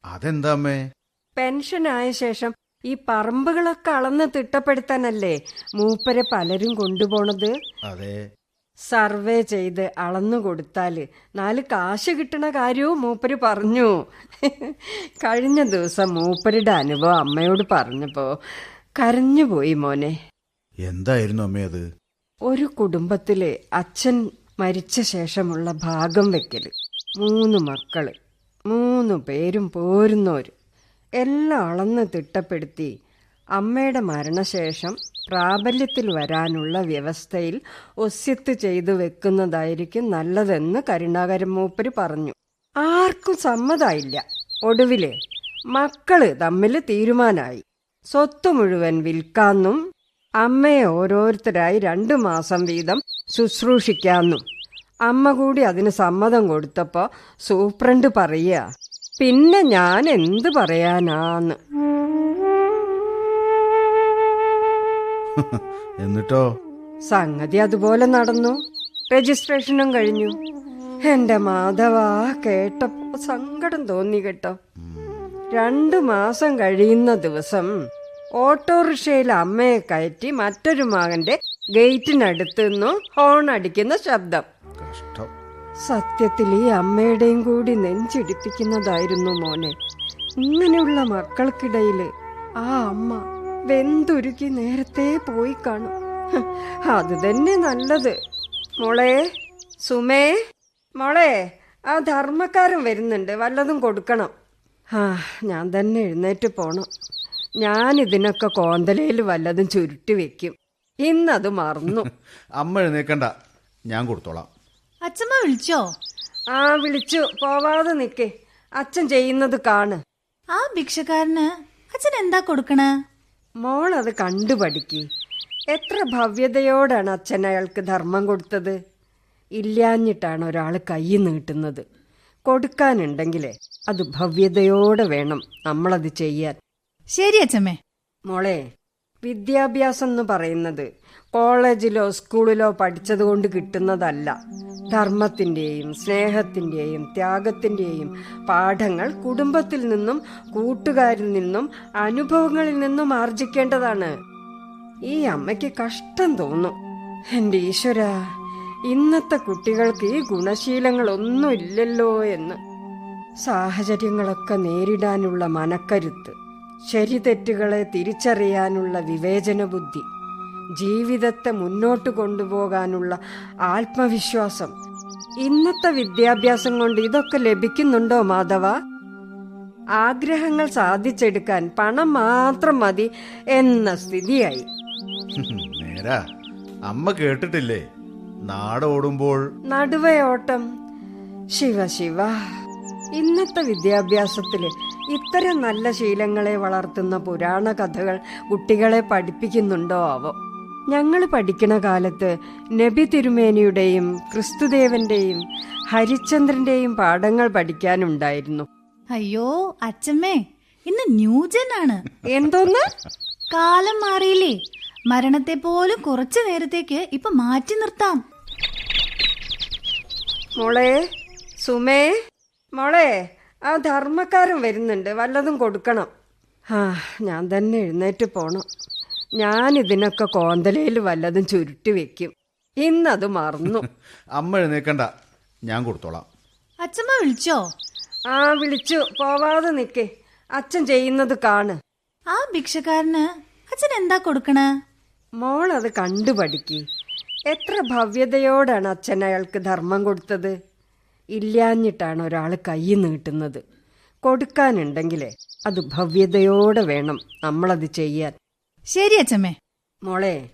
അതെന്താ അമ്മേ? പെൻഷനായ ശേഷം ഈ പറമ്പുകളൊക്കെ അളന്ന് തിട്ടപ്പെടുത്താനല്ലേ മൂപ്പരെ പലരും കൊണ്ടുപോണത്? അതെ. സർവേ ചെയ്ത് അളന്നു കൊടുത്താൽ നാല് കാശ് കിട്ടണ കാര്യവും മൂപ്പര് പറഞ്ഞു. കഴിഞ്ഞ ദിവസം മൂപ്പരുടെ അനുഭവം അമ്മയോട് പറഞ്ഞപ്പോ കരഞ്ഞുപോയി മോനെ. എന്തായിരുന്നു അമ്മേ അത്? ഒരു കുടുംബത്തിലെ അച്ഛൻ മരിച്ച ശേഷമുള്ള ഭാഗം വെക്കൽ മൂന്ന് മക്കൾ മൂന്ന് പേരും പോരുന്നോര് എല്ലാം അളന്ന് തിട്ടപ്പെടുത്തി അമ്മയുടെ മരണശേഷം പ്രാബല്യത്തിൽ വരാനുള്ള വ്യവസ്ഥയിൽ ഒസ്യത്ത് ചെയ്തു വെക്കുന്നതായിരിക്കും നല്ലതെന്ന് കരുണാകരൻ മൂപ്പര് പറഞ്ഞു. ആർക്കും സമ്മതായില്ല. ഒടുവിലെ മക്കൾ തമ്മിൽ തീരുമാനായി. സ്വത്ത് മുഴുവൻ വിൽക്കാന്നും അമ്മയെ ഓരോരുത്തരായി രണ്ടു മാസം വീതം ശുശ്രൂഷിക്കാന്നും. അമ്മ കൂടി അതിന് സമ്മതം കൊടുത്തപ്പോ സൂപ്രണ്ട് പറയുക പിന്നെ ഞാൻ എന്ത് പറയാനാന്ന്? എന്നിട്ടോ? സംഗതി അതുപോലെ നടന്നു. രജിസ്ട്രേഷനും കഴിഞ്ഞു. എന്റെ മാധവ കേട്ടപ്പോ സങ്കടം തോന്നി കേട്ടോ. രണ്ടു മാസം കഴിയുന്ന ദിവസം ഓട്ടോറിക്ഷയിൽ അമ്മയെ കയറ്റി മറ്റൊരു മകന്റെ ഗേറ്റിനടുത്ത് നിന്നും ഹോൺ അടിക്കുന്ന ശബ്ദം. സത്യത്തിൽ ഈ അമ്മയുടെയും കൂടി നെഞ്ചിടിപ്പിക്കുന്നതായിരുന്നു മോനെ. ഇങ്ങനെയുള്ള മക്കൾക്കിടയിൽ ആ അമ്മ വെന്തുരുക്കി നേരത്തെ പോയി കാണും. അത് തന്നെ നല്ലത്. മോളെ സുമേ മോളെ ആ ധർമ്മക്കാരൻ വരുന്നുണ്ട്. വല്ലതും കൊടുക്കണം. ആ ഞാൻ തന്നെ എഴുന്നേറ്റ് പോണം. ഞാൻ ഇതിനൊക്കെ കോന്തലയിൽ വല്ലതും ചുരുട്ടി വെക്കും. ഇന്നത് മറന്നു. അമ്മ എഴുന്നേക്കണ്ട. ഞാൻ കൊടുത്തോളാം. അച്ഛമ്മ വിളിച്ചോ? ആ വിളിച്ചു. പോവാതെ നിക്കേ. അച്ഛൻ ചെയ്യുന്നത് കാണ്. ആ ഭിക്ഷക്കാരന് അച്ഛൻ എന്താ കൊടുക്കണേ? മോൾ അത് കണ്ടു പഠിക്ക്. എത്ര ഭവ്യതയോടാണ് അച്ഛൻ അയാൾക്ക് ധർമ്മം കൊടുത്തത്? ഇല്ലാഞ്ഞിട്ടാണ് ഒരാൾ കൈ നീട്ടുന്നത്. കൊടുക്കാനുണ്ടെങ്കിലേ അത് ഭവ്യതയോടെ വേണം നമ്മളത് ചെയ്യാൻ. ശരി അച്ഛമ്മേ. മോളെ വിദ്യാഭ്യാസം എന്ന് പറയുന്നത് കോളേജിലോ സ്കൂളിലോ പഠിച്ചതുകൊണ്ട് കിട്ടുന്നതല്ല. ധർമ്മത്തിന്റെയും സ്നേഹത്തിന്റെയും ത്യാഗത്തിന്റെയും പാഠങ്ങൾ കുടുംബത്തിൽ നിന്നും കൂട്ടുകാരിൽ നിന്നും അനുഭവങ്ങളിൽ നിന്നും ആർജിക്കേണ്ടതാണ്. ഈ അമ്മയ്ക്ക് കഷ്ടം തോന്നും. എന്റെ ഈശ്വര ഇന്നത്തെ കുട്ടികൾക്ക് ഈ ഗുണശീലങ്ങളൊന്നും ഇല്ലല്ലോ എന്ന്. സാഹചര്യങ്ങളൊക്കെ നേരിടാനുള്ള മനക്കരുത്ത്. ശരിതെറ്റുകളെ തിരിച്ചറിയാനുള്ള വിവേചന ബുദ്ധി ജീവിതത്തെ മുന്നോട്ട് കൊണ്ടുപോകാനുള്ള ആത്മവിശ്വാസം. ഇന്നത്തെ വിദ്യാഭ്യാസം കൊണ്ട് ഇതൊക്കെ ലഭിക്കുന്നുണ്ടോ മാധവ? ആഗ്രഹങ്ങൾ സാധിച്ചെടുക്കാൻ പണം മാത്രം മതി എന്ന സ്ഥിതിയായി. നേരാ അമ്മ കേട്ടിട്ടില്ലേ? നാടോടുമ്പോൾ നടുവയോട്ടം. ശിവ ശിവ. ഇന്നത്തെ വിദ്യാഭ്യാസത്തിൽ ഇത്തരം നല്ല ശീലങ്ങളെ വളർത്തുന്ന പുരാണ കഥകൾ കുട്ടികളെ പഠിപ്പിക്കുന്നുണ്ടോ ആവോ? ഞങ്ങൾ പഠിക്കണ കാലത്ത് നബി തിരുമേനിയുടെയും ക്രിസ്തുദേവന്റെയും ഹരിചന്ദ്രന്റെയും പാഠങ്ങൾ പഠിക്കാനുണ്ടായിരുന്നു. അയ്യോ അച്ഛമ്മേ ഇന്ന് ന്യൂജൻ ആണ് എന്തോന്ന്? കാലം മാറിയില്ലേ. മരണത്തെ പോലും കുറച്ചു നേരത്തേക്ക് ഇപ്പൊ മാറ്റി നിർത്താം. മോളെ സുമേ. മോളെ ആ ധർമ്മക്കാരൻ വരുന്നുണ്ട്. വല്ലതും കൊടുക്കണം. ആ ഞാൻ തന്നെ എഴുന്നേറ്റ് പോണം. ഞാൻ ഇതിനൊക്കെ കോന്തലയിൽ വല്ലതും ചുരുട്ടി വെക്കും. ഇന്നത് മറന്നു. അമ്മ എഴുന്നേക്കണ്ട. ഞാൻ കൊടുത്തോളാം. അച്ഛമ്മ വിളിച്ചോ? ആ വിളിച്ചു. പോവാതെ നിക്കേ. അച്ഛൻ ചെയ്യുന്നത് കാണ്. ആ ഭിക്ഷക്കാരന് അച്ഛൻ എന്താ കൊടുക്കണ? മോൾ അത് കണ്ടു പഠിക്ക് എത്ര ഭവ്യതയോടാണ് അച്ഛൻ അയാൾക്ക് ധർമ്മം കൊടുത്തത്? ഇല്ലാഞ്ഞിട്ടാണ് ഒരാൾ കൈ നീട്ടുന്നത് കൊടുക്കാനുണ്ടെങ്കിലേ അത് ഭവ്യതയോടെ വേണം നമ്മളത് ചെയ്യാൻ. ശരി അച്ഛമ്മേ. മോളെ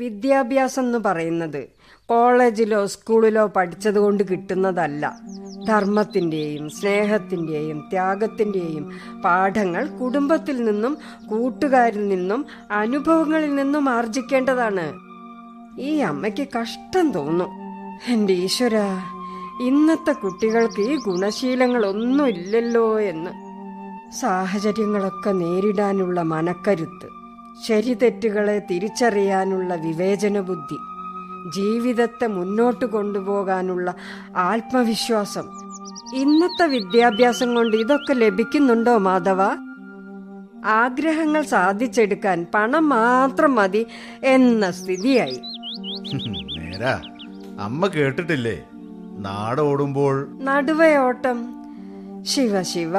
വിദ്യാഭ്യാസം എന്ന് പറയുന്നത് കോളേജിലോ സ്കൂളിലോ പഠിച്ചത് കൊണ്ട് കിട്ടുന്നതല്ല. ധർമ്മത്തിന്റെയും സ്നേഹത്തിന്റെയും ത്യാഗത്തിന്റെയും പാഠങ്ങൾ കുടുംബത്തിൽ നിന്നും കൂട്ടുകാരിൽ നിന്നും അനുഭവങ്ങളിൽ നിന്നും ആർജിക്കേണ്ടതാണ്. ഈ അമ്മയ്ക്ക് കഷ്ടം തോന്നും. എന്റെ ഈശ്വര. ഇന്നത്തെ കുട്ടികൾക്ക് ഈ ഗുണശീലങ്ങളൊന്നും ഇല്ലല്ലോ എന്ന്. സാഹചര്യങ്ങളൊക്കെ നേരിടാനുള്ള മനക്കരുത്ത് ശരി തെറ്റുകളെ തിരിച്ചറിയാനുള്ള വിവേചന ബുദ്ധി ജീവിതത്തെ മുന്നോട്ട് കൊണ്ടുപോകാനുള്ള ആത്മവിശ്വാസം. ഇന്നത്തെ വിദ്യാഭ്യാസം കൊണ്ട് ഇതൊക്കെ ലഭിക്കുന്നുണ്ടോ മാധവ? ആഗ്രഹങ്ങൾ സാധിച്ചെടുക്കാൻ പണം മാത്രം മതി എന്ന സ്ഥിതിയായി. അമ്മ കേട്ടിട്ടില്ലേ? നാടോടുമ്പോൾ നടുവയോട്ടം. ശിവ ശിവ.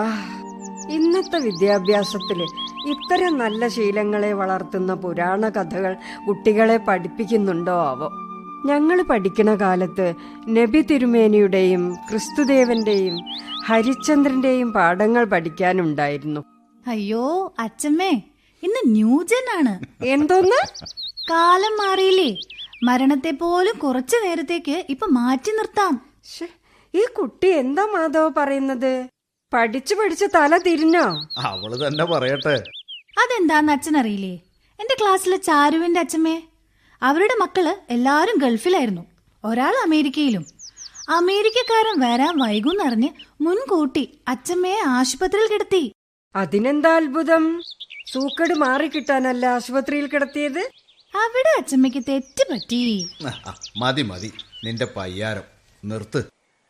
ഇന്നത്തെ വിദ്യാഭ്യാസത്തിൽ ഇത്തരം നല്ല ശീലങ്ങളെ വളർത്തുന്ന പുരാണ കഥകൾ കുട്ടികളെ പഠിപ്പിക്കുന്നുണ്ടോ ആവോ? ഞങ്ങൾ പഠിക്കണ കാലത്ത് നബി തിരുമേനിയുടെയും ക്രിസ്തുദേവന്റെയും ഹരിചന്ദ്രന്റെയും പാഠങ്ങൾ പഠിക്കാനുണ്ടായിരുന്നു. അയ്യോ അച്ഛമ്മേ ഇന്ന് ന്യൂജൻ ആണ് എന്തോന്ന്? കാലം മാറിയില്ലേ. മരണത്തെ പോലും കുറച്ചു നേരത്തേക്ക് ഇപ്പൊ മാറ്റി നിർത്താം. ഈ കുട്ടി എന്താ മാധവ പറയുന്നത്? പഠിച്ചു പഠിച്ച് തല തിരിഞ്ഞോ? അവൾ തന്നെ പറയട്ടെ. അതെന്താന്ന് അച്ഛനറിയില്ലേ എന്റെ ക്ലാസ്സിലെ ചാരുവിന്റെ അച്ഛമ്മേ. അവരുടെ മക്കൾ എല്ലാരും ഗൾഫിലായിരുന്നു. ഒരാൾ അമേരിക്കയിലും. അമേരിക്കക്കാരൻ വരാൻ വൈകുന്നറിഞ്ഞ് മുൻകൂട്ടി അച്ഛമ്മയെ ആശുപത്രിയിൽ കിടത്തി. അതിനെന്താ അത്ഭുതം? സൂക്കട് മാറി കിട്ടാനല്ല ആശുപത്രിയിൽ കിടത്തിയത്? അവിടെ അച്ഛമ്മയ്ക്ക് തെറ്റ് പറ്റി. മതി മതി. നിന്റെ പയ്യാരം. നിർത്ത്.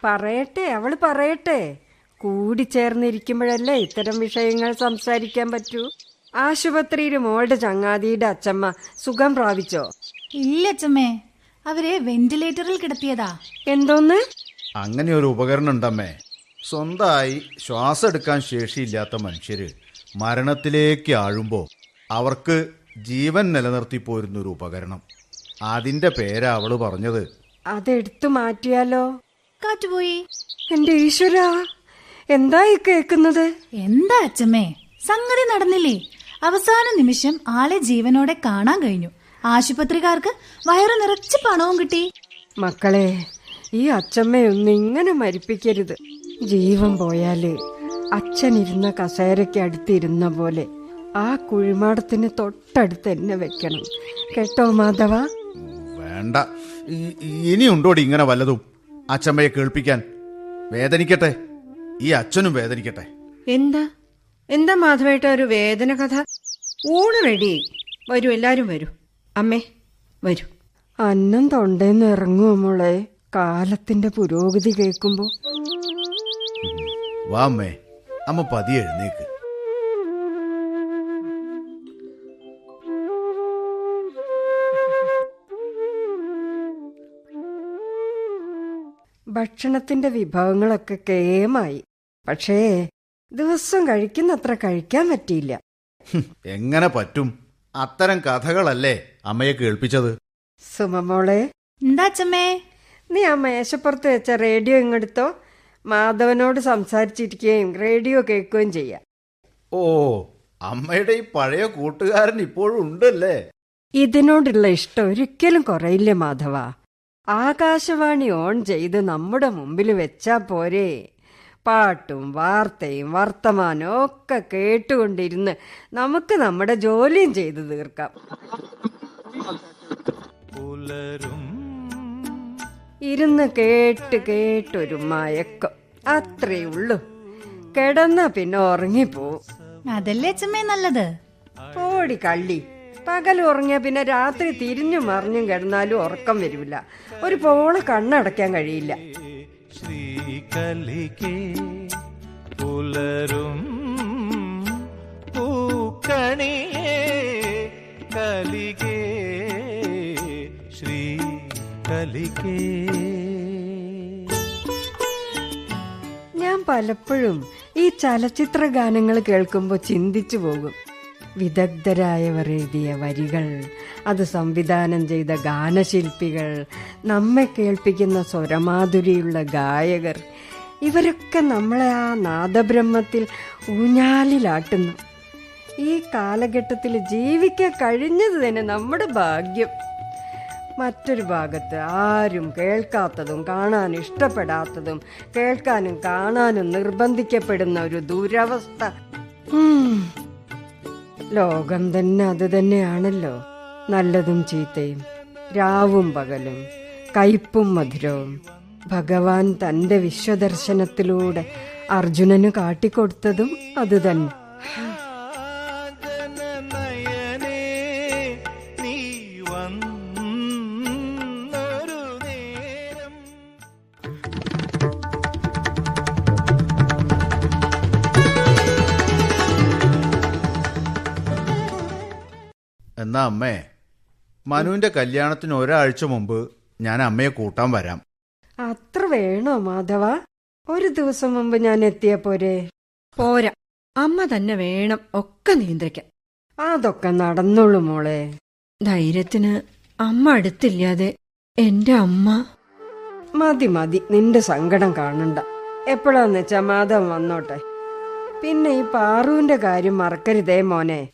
പറയട്ടെ അവൾ പറയട്ടെ. കൂടിച്ചേർന്നിരിക്കുമ്പോഴല്ലേ ഇത്തരം വിഷയങ്ങൾ സംസാരിക്കാൻ പറ്റൂ? ആശുപത്രിയിൽ മോളുടെ ചങ്ങാതിയുടെ അച്ചമ്മ സുഖം പ്രാപിച്ചോ? ഇല്ല അച്ചമ്മേ അവരെ വെന്റിലേറ്ററിൽ കിടത്തിയതാ. എന്തോന്ന്? അങ്ങനെ ഒരു ഉപകരണം ഉണ്ടമ്മേ. സ്വന്തമായി ശ്വാസം എടുക്കാൻ ശേഷിയില്ലാത്ത മനുഷ്യര് മരണത്തിലേക്ക് ആഴുമ്പോ അവർക്ക് ജീവൻ നിലനിർത്തി പോരുന്നൊരു ഉപകരണം. അതിന്റെ പേരാ അവൾ പറഞ്ഞത് അതെടുത്തു മാറ്റിയാലോ? കാറ്റുപോയി. എന്റെ ഈശ്വര എന്താ ഈ കേക്കുന്നത് എന്താ അച്ഛമ്മേ സംഗതി നടന്നില്ലേ? അവസാന നിമിഷം ആളെ ജീവനോടെ കാണാൻ കഴിഞ്ഞു. ആശുപത്രിക്കാർക്ക് വയറു നിറച്ച് പണവും കിട്ടി. മക്കളെ ഈ അച്ഛമ്മയൊന്നും ഇങ്ങനെ മരിപ്പിക്കരുത്. ജീവൻ പോയാൽ അച്ഛൻ ഇരുന്ന കസേരയ്ക്ക് അടുത്തിരുന്ന പോലെ ആ കുഴിമാടത്തിന് തൊട്ടടുത്ത് എന്നെ വെക്കണം. കേട്ടോ മാധവ? വേണ്ട. ഇനിയുണ്ടോടി ഇങ്ങനെ വല്ലതും? അച്ഛമ്മയെ കേൾപ്പിക്കാൻ. വേദനിക്കട്ടെ. ഈ അച്ഛനും വേദനിക്കട്ടെ. എന്താ? എന്താ മാധവേട്ട ഒരു വേദന കഥ? ഊണ് റെഡി വരൂ എല്ലാരും വരൂ. അമ്മേ വരൂ. അന്നം തൊണ്ടേന്ന് ഇറങ്ങുമോ മോളെ? കാലത്തിന്റെ പുരോഗതി കേൾക്കുമ്പോ. വാ അമ്മേ. അമ്മ പതിയെ എഴുന്നേക്ക്. ഭക്ഷണത്തിന്റെ വിഭവങ്ങളൊക്കെ കേമായി പക്ഷേ ദിവസം കഴിക്കുന്നത്ര കഴിക്കാൻ പറ്റിയില്ല. എങ്ങനെ പറ്റും? അത്തരം കഥകളല്ലേ അമ്മയെ കേൾപ്പിച്ചത്? സുമമോളെ എന്താ അച്ഛമ്മേ? നീ ആ മേശപ്പുറത്ത് വെച്ച റേഡിയോ ഇങ്ങെടുത്തോ? മാധവനോട് സംസാരിച്ചിരിക്കുകയും റേഡിയോ കേൾക്കുകയും ചെയ്യാം. ഓ അമ്മയുടെ ഈ പഴയ കൂട്ടുകാരൻ ഇപ്പോഴും ഉണ്ടല്ലേ? ഇതിനോടുള്ള ഇഷ്ടം ഒരിക്കലും കുറയില്ല മാധവ. ആകാശവാണി ഓൺ ചെയ്ത് നമ്മുടെ മുമ്പിൽ വെച്ചാ പോരെ. പാട്ടും വാർത്തയും വർത്തമാനവും ഒക്കെ കേട്ടുകൊണ്ടിരുന്ന് നമുക്ക് നമ്മുടെ ജോലിയും ചെയ്തു തീർക്കാം. ഇരുന്ന് കേട്ട് കേട്ടൊരു മയക്കം. അത്രേ ഉള്ളൂ. കിടന്ന പിന്നെ ഉറങ്ങിപ്പോവും അതല്ലേ അച്ഛമ്മേ നല്ലത്? ഓടി കള്ളി. പകൽ ഉറങ്ങിയ പിന്നെ രാത്രി തിരിഞ്ഞു മറിഞ്ഞും കിടന്നാലും ഉറക്കം വരില്ല. ഒരു പോളെ കണ്ണടയ്ക്കാൻ കഴിയില്ല. പുലരും പൂക്കണിയേ കലികേ ശ്രീ കലികേ ഞാൻ പലപ്പോഴും ഈ ചലച്ചിത്ര ഗാനങ്ങൾ കേൾക്കുമ്പോൾ ചിന്തിച്ചു പോകും. വിദഗ്ധരായവർ എഴുതിയ വരികൾ അത് സംവിധാനം ചെയ്ത ഗാനശില്പികൾ നമ്മെ കേൾപ്പിക്കുന്ന സ്വരമാധുരിയുള്ള ഗായകർ ഇവരൊക്കെ നമ്മളെ ആ നാദബ്രഹ്മത്തിൽ ഊഞ്ഞാലിലാട്ടുന്നു. ഈ കാലഘട്ടത്തിൽ ജീവിക്കാൻ കഴിഞ്ഞത് തന്നെ നമ്മുടെ ഭാഗ്യം. മറ്റൊരു ഭാഗത്ത് ആരും കേൾക്കാത്തതും കാണാൻ ഇഷ്ടപ്പെടാത്തതും കേൾക്കാനും കാണാനും നിർബന്ധിക്കപ്പെടുന്ന ഒരു ദുരവസ്ഥ. ലോകം തന്നെ അത് തന്നെയാണല്ലോ. നല്ലതും ചീത്തയും രാവും പകലും കയ്പും മധുരവും. ഭഗവാൻ തന്റെ വിശ്വദർശനത്തിലൂടെ അർജുനന് കാട്ടിക്കൊടുത്തതും അത് എന്നാ അമ്മേ? മനുവിന്റെ കല്യാണത്തിന് ഒരാഴ്ച മുമ്പ് ഞാൻ അമ്മയെ കൂട്ടാൻ വരാം. അത്ര വേണോ മാധവ? ഒരു ദിവസം മുമ്പ് ഞാൻ എത്തിയ പോരെ? പോരാ. അമ്മ തന്നെ വേണം ഒക്കെ നിയന്ത്രിക്കാൻ. അതൊക്കെ നടന്നോളൂ മോളെ. ധൈര്യത്തിന് അമ്മ അടുത്തില്ലാതെ എന്റെ അമ്മ. മതി മതി. നിന്റെ സങ്കടം കാണണ്ട. എപ്പോഴാന്ന് വെച്ചാ മാധവൻ വന്നോട്ടെ. പിന്നെ ഈ പാറുവിന്റെ കാര്യം മറക്കരുതേ മോനെ.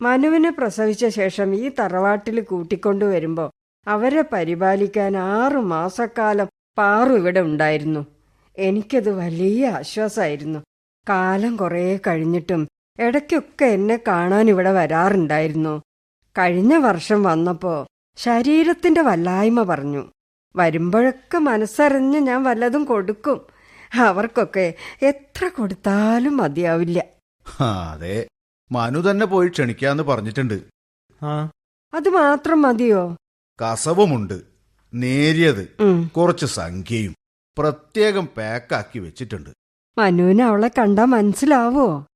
മനുവിനെ പ്രസവിച്ച ശേഷം ഈ തറവാട്ടിൽ കൂട്ടിക്കൊണ്ടു വരുമ്പോ അവരെ പരിപാലിക്കാൻ ആറു മാസക്കാലം പാറു ഇവിടെ ഉണ്ടായിരുന്നു. എനിക്കത് വലിയ ആശ്വാസമായിരുന്നു കാലം കുറേ കഴിഞ്ഞിട്ടും ഇടയ്ക്കൊക്കെ എന്നെ കാണാൻ ഇവിടെ വരാറുണ്ടായിരുന്നു. കഴിഞ്ഞ വർഷം വന്നപ്പോ ശരീരത്തിന്റെ വല്ലായ്മ പറഞ്ഞു. വരുമ്പോഴൊക്കെ മനസ്സറിഞ്ഞ് ഞാൻ വല്ലതും കൊടുക്കും. അവർക്കൊക്കെ എത്ര കൊടുത്താലും മതിയാവില്ല. അതെ. മനു തന്നെ പോയി ക്ഷണിക്കാന്ന് പറഞ്ഞിട്ടുണ്ട്. ആ. അത് മാത്രം മതിയോ? കസവുമുണ്ട്. നേരിയത്. കുറച്ച് സംഖ്യയും പ്രത്യേകം പാക്കാക്കി വെച്ചിട്ടുണ്ട്. മനുവിന് അവളെ കണ്ടാ മനസ്സിലാവോ?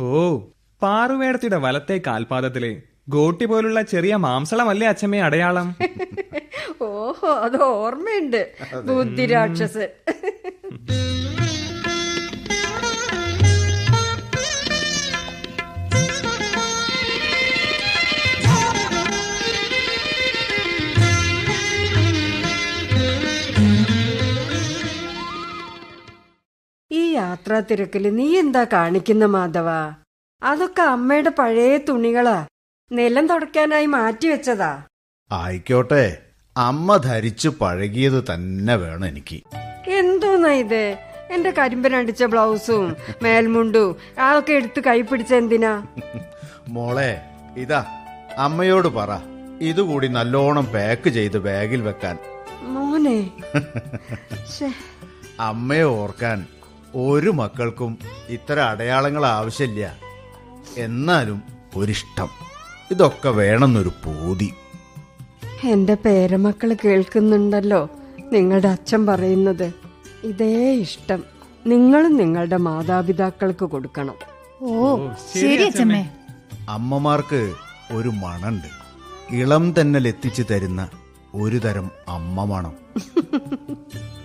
ഓ പാറുവേടത്തിയുടെ വലത്തെ കാൽപാദത്തിലെ ഗോട്ടി പോലുള്ള ചെറിയ മാംസളമല്ലേ അച്ഛമ്മേ അടയാളം? ഓഹോ അത് ഓർമ്മയുണ്ട്. ബുദ്ധിരാക്ഷസൻ ഈ യാത്രാ തിരക്കിൽ നീ എന്താ കാണിക്കുന്ന മാധവ? അതൊക്കെ അമ്മയുടെ പഴയ തുണികളാ. നിലം തുടയ്ക്കാനായി മാറ്റിവെച്ചതാ ആയിക്കോട്ടെ. അമ്മ ധരിച്ചു പഴകിയത് തന്നെ വേണം എനിക്ക്. എന്തോന്നാ ഇത്? എന്റെ കരിമ്പനടിച്ച ബ്ലൗസും മേൽമുണ്ടും അതൊക്കെ എടുത്ത് കൈ പിടിച്ച എന്തിനാ? മോളെ ഇതാ അമ്മയോട് പറ. ഇതുകൂടി നല്ലോണം പാക്ക് ചെയ്ത് ബാഗിൽ വെക്കാൻ. മോനെ. അമ്മയെ ഓർക്കാൻ ഒരു മക്കൾക്കും ഇത്തരം അടയാളങ്ങൾ ആവശ്യമില്ല. എന്നാലും ഒരിഷ്ടം. ഇതൊക്കെ വേണമെന്നൊരു പൂതി. എന്റെ പേരമക്കൾ കേൾക്കുന്നുണ്ടല്ലോ നിങ്ങളുടെ അച്ഛൻ പറയുന്നത്. ഇതേ ഇഷ്ടം. നിങ്ങളും നിങ്ങളുടെ മാതാപിതാക്കൾക്ക് കൊടുക്കണം. ഓ ശരി അച്ഛമ്മേ. അമ്മമാർക്ക് ഒരു മണുണ്ട്. ഇളം തെന്നൽ എത്തിച്ചു തരുന്ന ഒരു തരം അമ്മ മണം.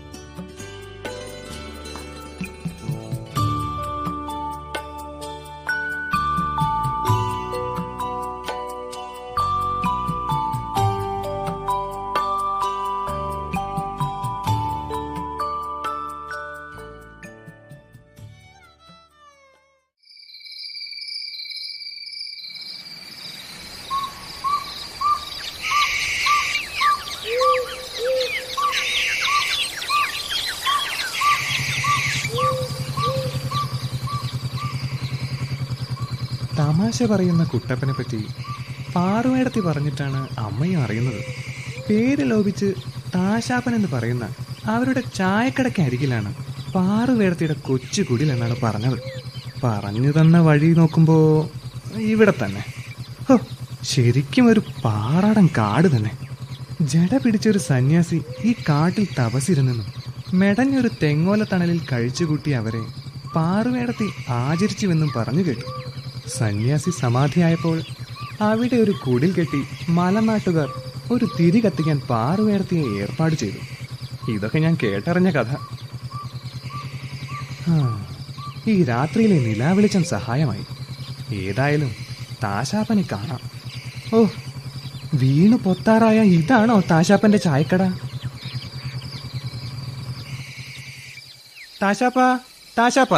പറയുന്ന കുട്ടപ്പനെ പറ്റി പാറുവേടത്തി പറഞ്ഞിട്ടാണ് അമ്മയും അറിയുന്നത്. പേര് ലോപിച്ച് താശാപ്പൻ എന്ന് പറയുന്ന അവരുടെ ചായക്കടയ്ക്ക് അരികിലാണ് പാറുവേടത്തിയുടെ കൊച്ചു കുടിൽ എന്നാണ് പറഞ്ഞത്. പറഞ്ഞു തന്ന വഴി നോക്കുമ്പോൾ ഇവിടെ തന്നെ. ഹോ, ശരിക്കും ഒരു പാറാടൻ കാട് തന്നെ. ജട പിടിച്ചൊരു സന്യാസി ഈ കാട്ടിൽ തപസിരുന്നെന്നും മെടഞ്ഞൊരു തെങ്ങോല തണലിൽ കഴിച്ചുകൂട്ടി അവരെ പാറുവേടത്തി ആചരിച്ചുവെന്നും പറഞ്ഞു കേട്ടു. സന്യാസി സമാധിയായപ്പോൾ അവിടെ ഒരു കുടിൽ കെട്ടി മലനാട്ടുകാർ ഒരു തിരി കത്തിക്കാൻ പാറുയർത്തി ഏർപ്പാട് ചെയ്തു. ഇതൊക്കെ ഞാൻ കേട്ടറിഞ്ഞ കഥ. ഈ രാത്രിയിലെ നിലാവെളിച്ചം സഹായമായി. ഏതായാലും താശാപ്പനെ കാണാം. ഓ വീണു പൊത്താറായ ഇതാണോ താശാപ്പന്റെ ചായക്കട? താശാപ്പ താശാപ്പ.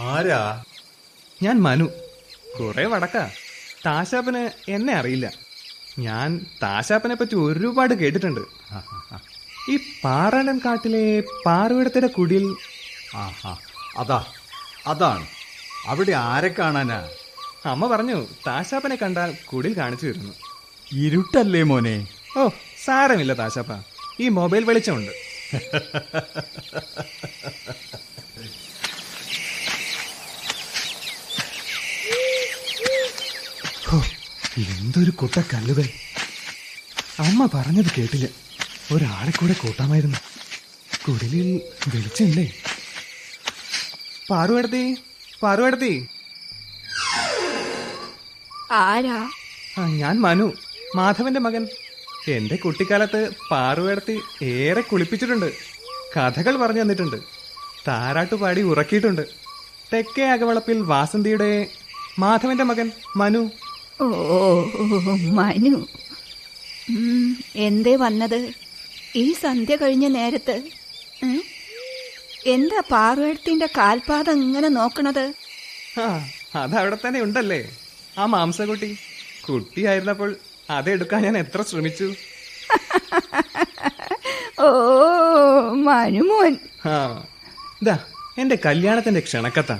ആരാ? ഞാൻ മനു. കുറെ വടക്ക. താശാപ്പന് എന്നെ അറിയില്ല. ഞാൻ താശാപ്പനെ പറ്റി ഒരുപാട് കേട്ടിട്ടുണ്ട്. ഈ പാറാടൻ കാട്ടിലെ പാറുവിടത്തിന്റെ കുടിൽ ആ ആ അതാ അതാണ്. അവിടെ ആരെ കാണാനാ? അമ്മ പറഞ്ഞു താശാപ്പനെ കണ്ടാൽ കുടിൽ കാണിച്ചു തരുന്നു. ഇരുട്ടല്ലേ മോനെ? ഓ സാരമില്ല താശാപ്പ. ഈ മൊബൈൽ വെളിച്ചമുണ്ട്. എന്തൊരു കുട്ട കല്ലുകൾ. അമ്മ പറഞ്ഞത് കേട്ടില്ല. ഒരാളെ കൂടെ കൂട്ടാമായിരുന്നു. കുടിലിൽ വെളിച്ചമില്ലേ? പാറുവെടുത്തി പാറുവെടുത്തി ആരാ? ആ ഞാൻ മനു മാധവന്റെ മകൻ. എന്റെ കുട്ടിക്കാലത്ത് പാറുവടത്തി ഏറെ കുളിപ്പിച്ചിട്ടുണ്ട്. കഥകൾ പറഞ്ഞു തന്നിട്ടുണ്ട്. താരാട്ടുപാടി ഉറക്കിയിട്ടുണ്ട്. തെക്കേ അകവളപ്പിൽ വാസന്തിയുടെ മാധവന്റെ മകൻ മനു. ഓ മനു. എന്തേ വന്നത്? ഈ സന്ധ്യ കഴിഞ്ഞ നേരത്ത് എന്താ പാറുവെടുത്തിന്റെ കാൽപാദം ഇങ്ങനെ നോക്കണത്? അതവിടെ തന്നെ ഉണ്ടല്ലേ. ആ മാംസകുട്ടി കുട്ടിയായിരുന്നപ്പോൾ അതെടുക്കാൻ ഞാൻ എത്ര ശ്രമിച്ചു? ഓ മനുമോൻ. എന്റെ കല്യാണത്തിന്റെ ക്ഷണക്കത്ത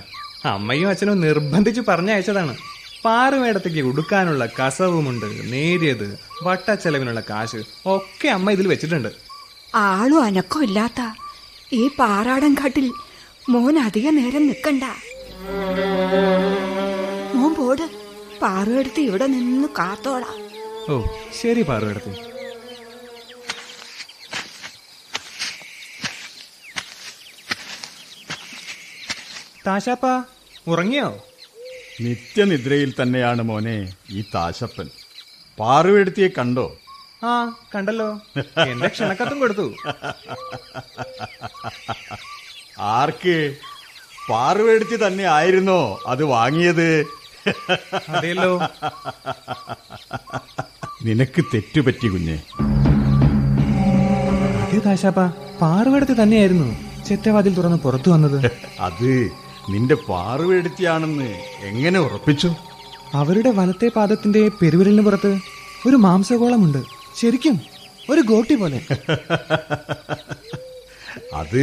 അമ്മയും അച്ഛനും നിർബന്ധിച്ചു പറഞ്ഞയച്ചതാണ്. പാറുമേടത്തേക്ക് ഉടുക്കാനുള്ള കസവുമുണ്ട് നേരിയത് വട്ടച്ചെലവിനുള്ള കാശ് ഒക്കെ അമ്മ ഇതിൽ വെച്ചിട്ടുണ്ട്. ആളും അനക്കം ഇല്ലാത്ത ഈ പാറാടൻ കാട്ടിൽ മോൻ അധിക നേരം നിൽക്കണ്ട. മോൻ പോട് പാറുവെടുത്ത് ഇവിടെ നിന്ന് കാത്തോളാ. ഓ ശരി പാറുമേടത്തി. താശാപ്പ ഉറങ്ങിയോ? നിത്യനിദ്രയിൽ തന്നെയാണ് മോനെ ഈ താശപ്പൻ. പാറുവെടുത്തിയെ കണ്ടോ? ആ കണ്ടല്ലോ. എന്റെ ക്ഷണക്കത്തും കൊടുത്തു. ആർക്ക്? പാറുവെടുത്തി തന്നെ ആയിരുന്നോ അത് വാങ്ങിയത്? അതെയല്ലോ. നിനക്ക് തെറ്റുപറ്റി കുഞ്ഞെ. അതെ താശാപ്പ. പാറുവെടുത്ത് തന്നെയായിരുന്നു. ചെറ്റവാതിൽ തുറന്ന് പുറത്തു വന്നത്. അത് നിന്റെ പാറുവേടുത്തിയാണെന്ന് എങ്ങനെ ഉറപ്പിച്ചു? അവരുടെ വലത്തെ പാദത്തിന്റെ പെരുവിരലിന് പുറത്ത് ഒരു മാംസഗോളമുണ്ട്. ശരിക്കും ഒരു ഗോട്ടി പോലെ. അത്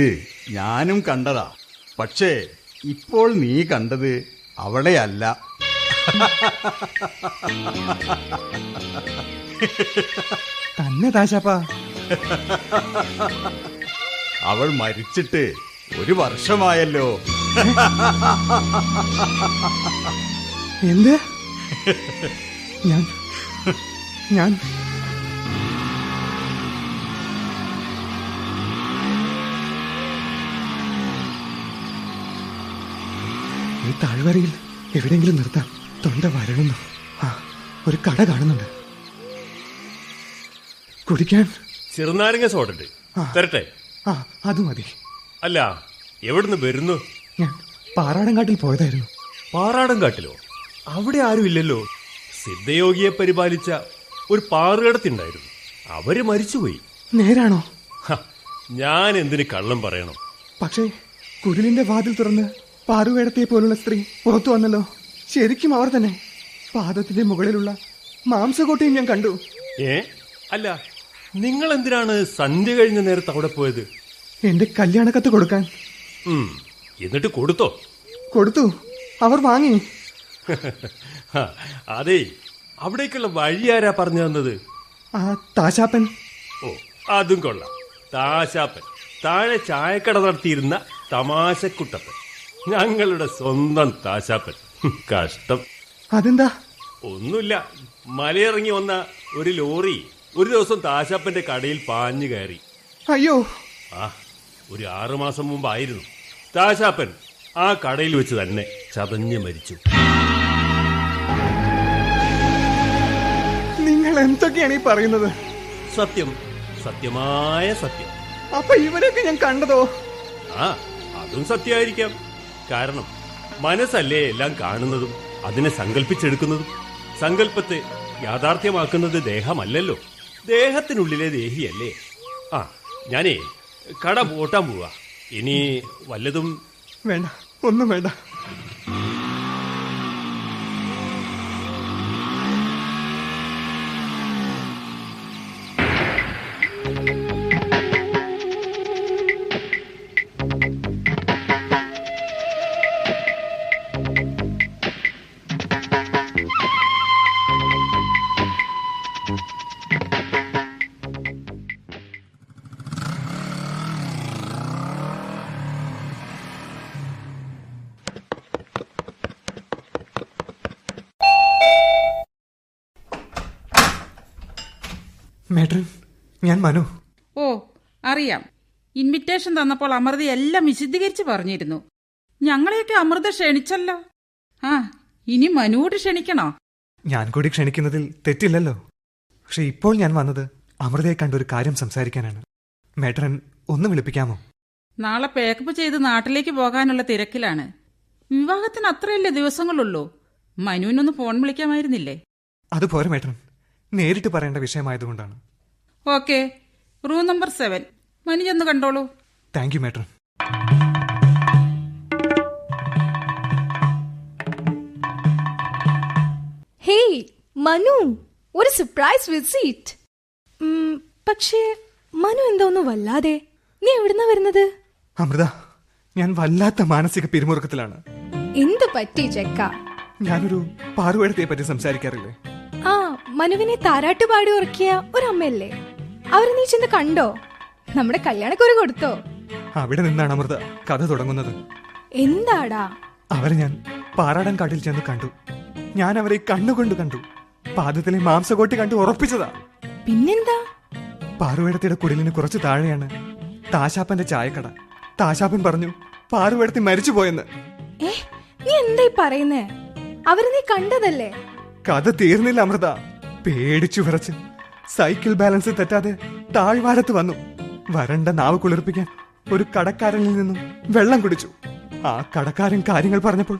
ഞാനും കണ്ടതാ. പക്ഷേ ഇപ്പോൾ നീ കണ്ടത് അവളെയല്ല. തന്നെ താശാപ്പ. അവൾ മരിച്ചിട്ട് ഒരു വർഷമായല്ലോ. എന്ത്? ഞാൻ ഞാൻ ഈ താഴ്വരയിൽ എവിടെയെങ്കിലും നിർത്താം തൊണ്ട വരളുന്നു. ആ ഒരു കട കാണുന്നുണ്ട്. കുടിക്കാൻ ചെറുനാരങ്ങ സോഡുണ്ട് തരട്ടെ? ആ അത് മതി. അല്ല എവിടുന്ന് വരുന്നു? ഞാൻ പാറാടങ്കാട്ടിൽ പോയതായിരുന്നു. പാറാടൻകാട്ടിലോ അവിടെ ആരും ഇല്ലല്ലോ. സിദ്ധയോഗിയെ പരിപാലിച്ച ഒരു പാറുകടത്തിണ്ടായിരുന്നു. അവർ മരിച്ചുപോയി. നേരാണോ? ഞാൻ എന്തിന് കള്ളം പറയണം? പക്ഷേ കുരുലിന്റെ വാതിൽ തുറന്ന് പാറുവേടത്തെ പോലുള്ള സ്ത്രീ പുറത്തു വന്നല്ലോ. ശരിക്കും അവർ തന്നെ. പാദത്തിന്റെ മുകളിലുള്ള മാംസകോട്ടയും ഞാൻ കണ്ടു. ഏ? അല്ല നിങ്ങൾ എന്തിനാണ് സന്ധ്യ കഴിഞ്ഞ നേരത്ത് അവിടെ പോയത്? എന്റെ കല്യാണക്കത്ത് കൊടുക്കാൻ. എന്നിട്ട് കൊടുത്തോ. കൊടുത്തു. അവർ വാങ്ങി. അതെ അവിടേക്കുള്ള വഴി ആരാ പറഞ്ഞു തന്നത്? ആ താശാപ്പൻ. ഓ അതും കൊള്ളാം. താശാപ്പൻ. താഴെ ചായക്കട നടത്തിയിരുന്ന തമാശക്കുട്ടപ്പൻ. ഞങ്ങളുടെ സ്വന്തം താശാപ്പൻ. കഷ്ടം. അതെന്താ? ഒന്നുമില്ല. മലയിറങ്ങി വന്ന ഒരു ലോറി ഒരു ദിവസം താശാപ്പന്റെ കടയിൽ പാഞ്ഞു കയറി. അയ്യോ. ആ ഒരു ആറുമാസം മുമ്പായിരുന്നു. താശാപ്പൻ ആ കടയിൽ വെച്ച് തന്നെ ചതഞ്ഞ് മരിച്ചു. നിങ്ങൾ എന്തൊക്കെയാണ് ഈ പറയുന്നത്? സത്യം സത്യമായ സത്യം. അപ്പൊ ഇവരൊക്കെ ഞാൻ കണ്ടതോ? ആ അതും സത്യമായിരിക്കാം. കാരണം മനസ്സല്ലേ എല്ലാം കാണുന്നതും അതിനെ സങ്കല്പിച്ചെടുക്കുന്നതും സങ്കല്പത്തെ യാഥാർത്ഥ്യമാക്കുന്നത് ദേഹമല്ലല്ലോ. ദേഹത്തിനുള്ളിലെ ദേഹിയല്ലേ. ആ ഞാനേ കട പൂട്ടാൻ പോവാ. ഇനി വല്ലതും വേണ്ട ഒന്നും വേണ്ട. ഞാൻ മനു. ഓ അറിയാം. ഇൻവിറ്റേഷൻ തന്നപ്പോൾ അമൃത എല്ലാം വിശദീകരിച്ച് പറഞ്ഞിരുന്നു. ഞങ്ങളെയൊക്കെ അമൃത ക്ഷണിച്ചല്ലോ. ആ ഇനി മനുവോട് ക്ഷണിക്കണോ? ഞാൻ കൂടി ക്ഷണിക്കുന്നതിൽ തെറ്റില്ലല്ലോ. പക്ഷെ ഇപ്പോൾ ഞാൻ വന്നത് അമൃതയെ കണ്ട ഒരു കാര്യം സംസാരിക്കാനാണ്. മേട്ടറൻ ഒന്ന് വിളിപ്പിക്കാമോ? നാളെ പേക്കപ്പ് ചെയ്ത് നാട്ടിലേക്ക് പോകാനുള്ള തിരക്കിലാണ്. വിവാഹത്തിന് അത്രയല്ലേ ദിവസങ്ങളുള്ളൂ. മനുവിനൊന്ന് ഫോൺ വിളിക്കാമായിരുന്നില്ലേ? അത് പോരെ മേട്ടൻ നേരിട്ട് പറയേണ്ട വിഷയമായതുകൊണ്ടാണ്. Okay. Room number seven. Manu ചെന്ന് കണ്ടോളൂ. Thank you matron hey Manu ഒരു സർപ്രൈസ് വിസിറ്റ് പക്ഷേ മനു എന്താ ഒന്നും വല്ലാതെ. നീ എവിടുന്നാ വരുന്നത്? അമൃത ഞാൻ വല്ലാത്ത മാനസിക പിരിമുറുക്കത്തിലാണ്. എന്ത് പറ്റി ചെക്ക? ഞാനൊരു പാറുവേടത്തെ പറ്റി സംസാരിക്കാറില്ലേ? ആ മനുവിനെ താരാട്ടുപാടി ഉറക്കിയ ഒരു അമ്മയല്ലേ അവർ നീ ചെന്ന് കണ്ടോ? നമ്മുടെ കല്യാണക്കുറി കൊടുത്തോ? അവിടെ നിന്നാണ് അമൃത കഥ തുടങ്ങുന്നത്. എന്താടാ? അവരെ ഞാൻ പാറാടൻ കാട്ടിൽ ചെന്ന് കണ്ടു. ഞാൻ അവരെ കണ്ണുകൊണ്ട് കണ്ടു. പാദത്തിലെ മാംസകോട്ടി കണ്ടു ഉറപ്പിച്ചതാ. പിന്നെന്താ? പാറുവേടത്തിയുടെ കുടിലിന് കുറച്ച് താഴെയാണ് താശാപ്പന്റെ ചായക്കട. താശാപ്പൻ പറഞ്ഞു പാറുവേടത്തി മരിച്ചുപോയെന്ന് ഏ നീ എന്തായി പറയുന്നേ? അവർ നീ കണ്ടതല്ലേ? കഥ തീർന്നില്ല അമൃത. പേടിച്ചു വിറച്ച്. സൈക്കിൾ ബാലൻസ് തെറ്റാതെ താഴ്വാരത്ത് വന്നു. വരണ്ട നാവ് കുളിർപ്പിക്കാൻ ഒരു കടക്കാരനിൽ നിന്നും വെള്ളം കുടിച്ചു. ആ കടക്കാരൻ കാര്യങ്ങൾ പറഞ്ഞപ്പോൾ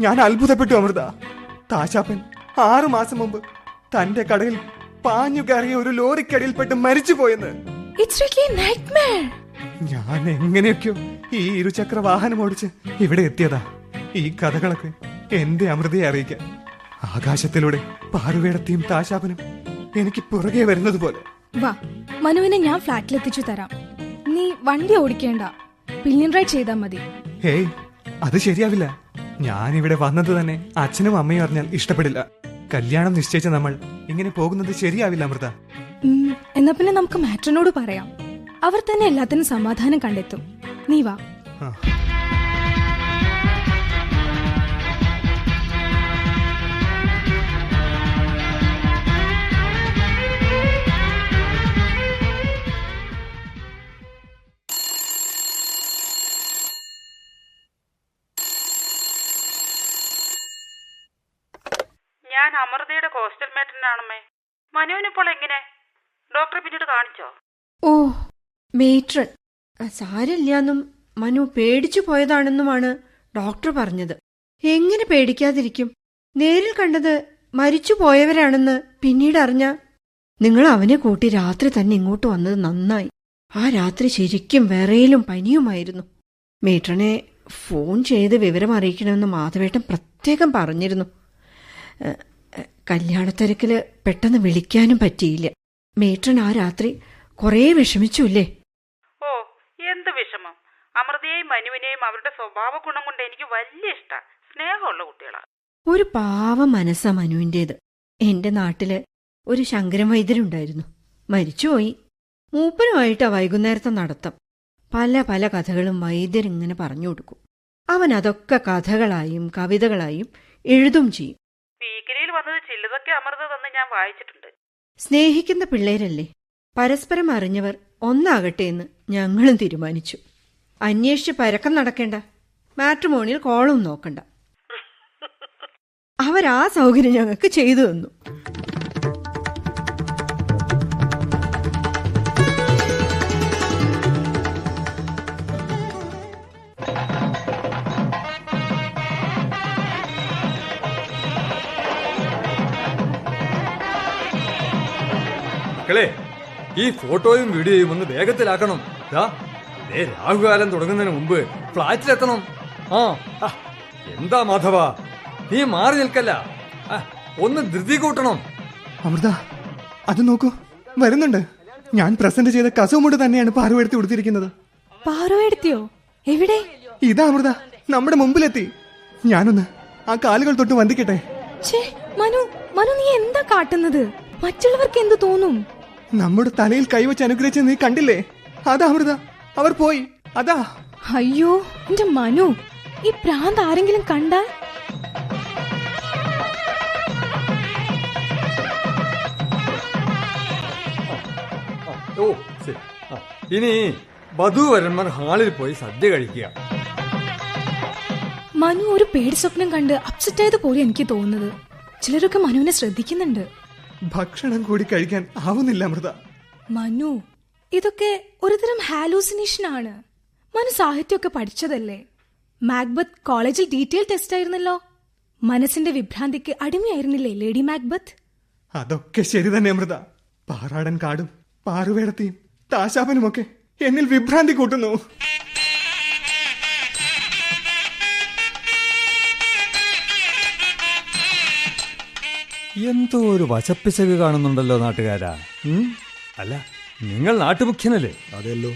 ഞാൻ അത്ഭുതപ്പെട്ടു അമൃത. താശാപ്പൻ ആറു മാസം മുമ്പ് തന്റെ കടയിൽ പാഞ്ഞു കയറിയ ഒരു ലോറിക്കടിയിൽപ്പെട്ട് മരിച്ചുപോയെന്ന്. ഞാൻ എങ്ങനെയൊക്കെയോ ഈ ഇരുചക്ര വാഹനം ഓടിച്ച് ഇവിടെ എത്തിയതാ. ഈ കഥകളൊക്കെ എന്റെ അമൃതയെ അറിയിക്കാൻ. ആകാശത്തിലൂടെ പാറുവേടത്തെയും താശാപനും എനിക്ക് പുറകെ വരുന്നത് പോലെ. വാ മനുവിനെ ഞാൻ ഫ്ലാറ്റിൽ എത്തിച്ചു തരാം. നീ വണ്ടി ഓടിക്കേണ്ട. പില്ലിയൻ റൈഡ് ചെയ്താൽ മതി. ഹേയ് അത് ശരിയാവില്ല. ഞാൻ ഇവിടെ വന്നത് തന്നെ അച്ഛനും അമ്മയും അറിഞ്ഞാൽ ഇഷ്ടപ്പെടില്ല. കല്യാണം നിശ്ചയിച്ച നമ്മൾ ഇങ്ങനെ പോകുന്നത് ശരിയാവില്ല അമൃത. എന്നാ പിന്നെ നമുക്ക് മാട്രനോട് പറയാം. അവർ തന്നെ എല്ലാത്തിനും സമാധാനം കണ്ടെത്തും. നീ വാ. മേറ്റനാണമ്മേ മനുവിനിപ്പോൾ എങ്ങനെ? ഡോക്ടറെ പിന്നീട് കാണിച്ചോ? ഓ മേട്രൺ സാരില്ലാന്നും മനു പേടിച്ചു പോയതാണെന്നുമാണ് ഡോക്ടർ പറഞ്ഞത്. എങ്ങനെ പേടിക്കാതിരിക്കും? നേരിൽ കണ്ടത് മരിച്ചു പോയവരാണെന്ന് പിന്നീട് അറിഞ്ഞ നിങ്ങൾ അവനെ കൂട്ടി രാത്രി തന്നെ ഇങ്ങോട്ട് വന്നത് നന്നായി. ആ രാത്രി ശരിക്കും വിറയിലും പനിയുമായിരുന്നു. മേട്രനെ ഫോൺ ചെയ്ത് വിവരം അറിയിക്കണമെന്ന് മാധവേട്ടൻ പ്രത്യേകം പറഞ്ഞിരുന്നു. കല്യാണത്തിരക്കിൽ പെട്ടെന്ന് വിളിക്കാനും പറ്റിയില്ല. മേട്രൻ ആ രാത്രി കുറേ വിഷമിച്ചുല്ലേ? ഓ എന്ത് വിഷമം. അമൃതയെയും മനുവിനെയും അവരുടെ സ്വഭാവ ഗുണം കൊണ്ട് എനിക്ക് വലിയ ഇഷ്ട. സ്നേഹമുള്ള കുട്ടികളാ. ഒരു പാവ മനസ്സാ മനുവിന്റേത്. എന്റെ നാട്ടിൽ ഒരു ശങ്കരൻ വൈദ്യരുണ്ടായിരുന്നു. മരിച്ചുപോയി. മൂപ്പനുമായിട്ടാ വൈകുന്നേരത്തെ നടത്തം. പല പല കഥകളും വൈദ്യരിങ്ങനെ പറഞ്ഞു കൊടുക്കും. അവൻ അതൊക്കെ കഥകളായും കവിതകളായും എഴുതും ചെയ്യും. വീക്കിലിയിൽ വന്നത് ചില്ലതൊക്കെ അമൃത തന്ന് ഞാൻ വായിച്ചിട്ടുണ്ട്. സ്നേഹിക്കുന്ന പിള്ളേരല്ലേ? പരസ്പരം അറിഞ്ഞവർ ഒന്നാകട്ടെ എന്ന് ഞങ്ങളും തീരുമാനിച്ചു. അന്വേഷിച്ച് പരക്കം നടക്കേണ്ട. മാട്രിമോണിയിൽ കോളും നോക്കണ്ട. അവരാ സൗകര്യം ഞങ്ങൾക്ക് ചെയ്തു തന്നു. മക്കളെ ഈ ഫോട്ടോയും വീഡിയോയും ഒന്ന് വേഗത്തിലാക്കണം. ദാ, ദേ രാഹുകാലം തുടങ്ങുന്നതിന് മുമ്പ് ഫ്ലാറ്റിലെത്തണം. ആ ആ, എന്താ മാധവ നീ മാറി നിൽക്കല്ല. ഒന്ന് ധൃതി കൂട്ടണം. അമൃത അത് നോക്കൂ. വരുന്നുണ്ട്. ഞാൻ പ്രസന്റ് ചെയ്ത കസവുമുണ്ട് തന്നെയാണ് പാറുവെടുത്ത് കൊടുത്തിരിക്കുന്നത് പാറോ എടുത്തിയോ? എവിടെ? ഇതാ അമൃത. നമ്മുടെ മുമ്പിലെത്തി. ഞാനൊന്ന് ആ കാലുകൾ തൊട്ട് വന്ദിക്കട്ടെ? ഛേ മനു മനു നീ എന്താ കാട്ടുന്നത്? മറ്റുള്ളവർക്ക് എന്ത് തോന്നും? നമ്മുടെ തലയിൽ കൈവച്ച് അനുഗ്രഹിച്ച് നീ കണ്ടില്ലേ? അതാ അമൃത. അവർ പോയി. അതാ. അയ്യോ എന്റെ മനു ഈ പ്രാന്ത് ആരെങ്കിലും കണ്ട ഓ ശരി. ആ, ഇനി വധൂവരന്മാർ ഹാളിൽ പോയി സദ്യ കഴിക്കുക. മനു ഒരു പേടി സ്വപ്നം കണ്ട് അപ്സെറ്റ് ആയത് പോലെ എനിക്ക് തോന്നുന്നത്. ചിലരൊക്കെ മനുവിനെ ശ്രദ്ധിക്കുന്നുണ്ട്. ഭക്ഷണം കൂടി കഴിക്കാൻ ആവുന്നില്ല അമൃത. മനു ഇതൊക്കെ ഒരുതരം ഹാലൂസിനേഷൻ ആണ്. മനു സാഹിത്യമൊക്കെ പഠിച്ചതല്ലേ? മാക്ബത്ത് കോളേജിൽ ഡീറ്റെയിൽ ടെസ്റ്റ് ആയിരുന്നല്ലോ. മനസ്സിന്റെ വിഭ്രാന്തിക്ക് അടിമയായിരുന്നില്ലേ ലേഡി മാക്ബത്ത് അതൊക്കെ ശരി തന്നെ അമൃത. പാറാടൻ കാടും പാറുവേടത്തെയും താശാപനുമൊക്കെ എന്നിൽ വിഭ്രാന്തി കൂട്ടുന്നു. എന്തോ ഒരു വശപ്പിശക് കാണുന്നുണ്ടല്ലോ നാട്ടുകാരാ. അല്ല നിങ്ങൾ നാട്ടുമുഖ്യനല്ലേ? അതെല്ലോ.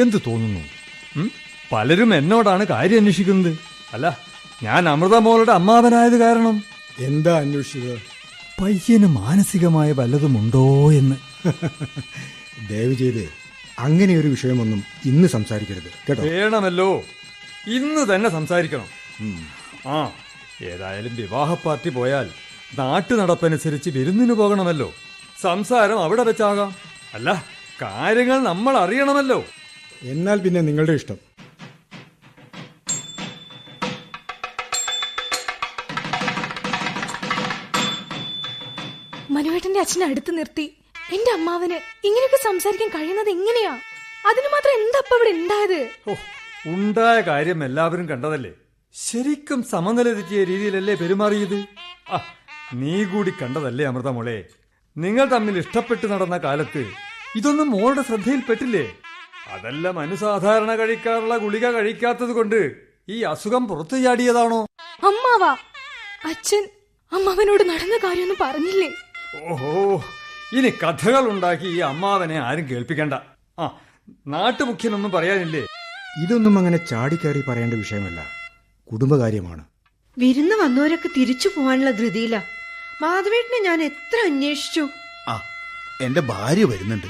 എന്ത് തോന്നുന്നു? പലരും എന്നോടാണ് കാര്യം അന്വേഷിക്കുന്നത്. അല്ല ഞാൻ അമൃത മോളുടെ അമ്മാവനായത് കാരണം. എന്താ അന്വേഷിച്ചത്? പയ്യന് മാനസികമായ വല്ലതുമുണ്ടോ എന്ന്. ദയവ് ചെയ്ത് അങ്ങനെ ഒരു വിഷയമൊന്നും ഇന്ന് സംസാരിക്കരുത് കേട്ടോ? വേണമല്ലോ. ഇന്ന് തന്നെ സംസാരിക്കണം. ആ ഏതായാലും വിവാഹ പാർട്ടി പോയാൽ നാട്ടു നടപ്പനുസരിച്ച് വിരുന്നിന് പോകണമല്ലോ. സംസാരം അവിടെ വെച്ചാകാം. അല്ല കാര്യങ്ങൾ നമ്മൾ അറിയണമല്ലോ. എന്നാൽ പിന്നെ നിങ്ങളുടെ ഇഷ്ടം. മനുവേട്ടന്റെ അച്ഛനെ അടുത്ത് നിർത്തി. എന്റെ അമ്മാവന് ഇങ്ങനെയൊക്കെ സംസാരിക്കാൻ കഴിയുന്നത് എങ്ങനെയാ? അതിനു മാത്രം എന്താ ഇവിടെ ഉണ്ടായത്? ഉണ്ടായ കാര്യം എല്ലാവരും കണ്ടതല്ലേ? ശരിക്കും സമനില തെറ്റിയ രീതിയിലല്ലേ പെരുമാറിയത്? ആ നീ കൂടി കണ്ടതല്ലേ അമൃത മോളെ? നിങ്ങൾ തമ്മിൽ ഇഷ്ടപ്പെട്ട് നടന്ന കാലത്ത് ഇതൊന്നും മോളുടെ ശ്രദ്ധയിൽപ്പെട്ടില്ലേ? അതെല്ലാം അനുസാധാരണ കഴിക്കാറുള്ള ഗുളിക കഴിക്കാത്തത് കൊണ്ട് ഈ അസുഖം പുറത്തു ചാടിയതാണോ? അമ്മാവാ അച്ഛൻ അമ്മാവനോട് നടന്ന കാര്യമൊന്നും പറഞ്ഞില്ലേ? ഓഹോ ഇനി കഥകൾ ഉണ്ടാക്കി ഈ അമ്മാവനെ ആരും കേൾപ്പിക്കണ്ട. ആ നാട്ടുമുഖ്യനൊന്നും പറയാനില്ലേ? ഇതൊന്നും അങ്ങനെ ചാടിക്കയറി പറയേണ്ട വിഷയമല്ല. കുടുംബകാര്യമാണ്. വിരുന്ന് വന്നവരൊക്കെ തിരിച്ചു പോവാനുള്ള ധൃതിയില. മാധവേട്ടനെ ഞാൻ എത്ര അന്വേഷിച്ചു? ആ എന്റെ ഭാര്യ വരുന്നുണ്ട്.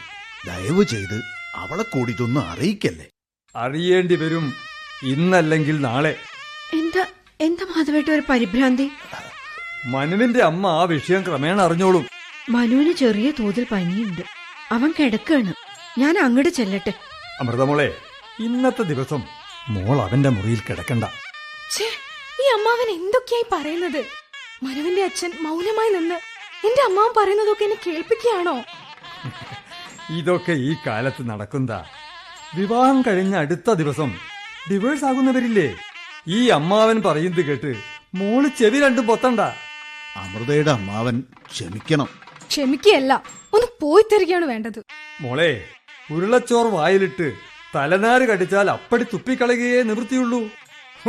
ദയവ് ചെയ്ത് അവളെ കൂടി ഇതൊന്നും അറിയിക്കല്ലേ? അറിയേണ്ടി വരും ഇന്നല്ലെങ്കിൽ നാളെ. എന്താ എന്താ മാധവേട്ട ഒരു പരിഭ്രാന്തി? മനുവിന്റെ അമ്മ ആ വിഷയം ക്രമേണ അറിഞ്ഞോളും. മനുവിന് ചെറിയ തോതിൽ പനിയുണ്ട്. അവൻ കിടക്കാണ്. ഞാൻ അങ്ങോട്ട് ചെല്ലട്ടെ. അമൃതമോളെ ഇന്നത്തെ ദിവസം മോൾ അവന്റെ മുറിയിൽ കിടക്കണ്ട. ഈ അമ്മാവൻ എന്തൊക്കെയായി പറയുന്നത്? മനുവിന്റെ അച്ഛൻ മൗനമായി നിന്ന് എന്റെ അമ്മാവൻ പറയുന്നതൊക്കെ എന്നെ കേൾപ്പിക്കുകയാണോ? ഇതൊക്കെ ഈ കാലത്ത് നടക്കുന്നതാ. വിവാഹം കഴിഞ്ഞ അടുത്ത ദിവസം ഡിവേഴ്സ് ആകുന്നവരില്ലേ? ഈ അമ്മാവൻ പറയുന്നത് കേട്ട് മോൾ ചെവി രണ്ടും പൊത്തണ്ട. അമൃതയുടെ അമ്മാവൻ ക്ഷമിക്കണം. ക്ഷമിക്കുകയല്ല ഒന്ന് പോയി തരികയാണ് വേണ്ടത്. മോളെ ഉരുളച്ചോർ വായിലിട്ട് തലനാര് കടിച്ചാൽ അപ്പടി തുപ്പിക്കളയുകയേ നിവൃത്തിയുള്ളൂ.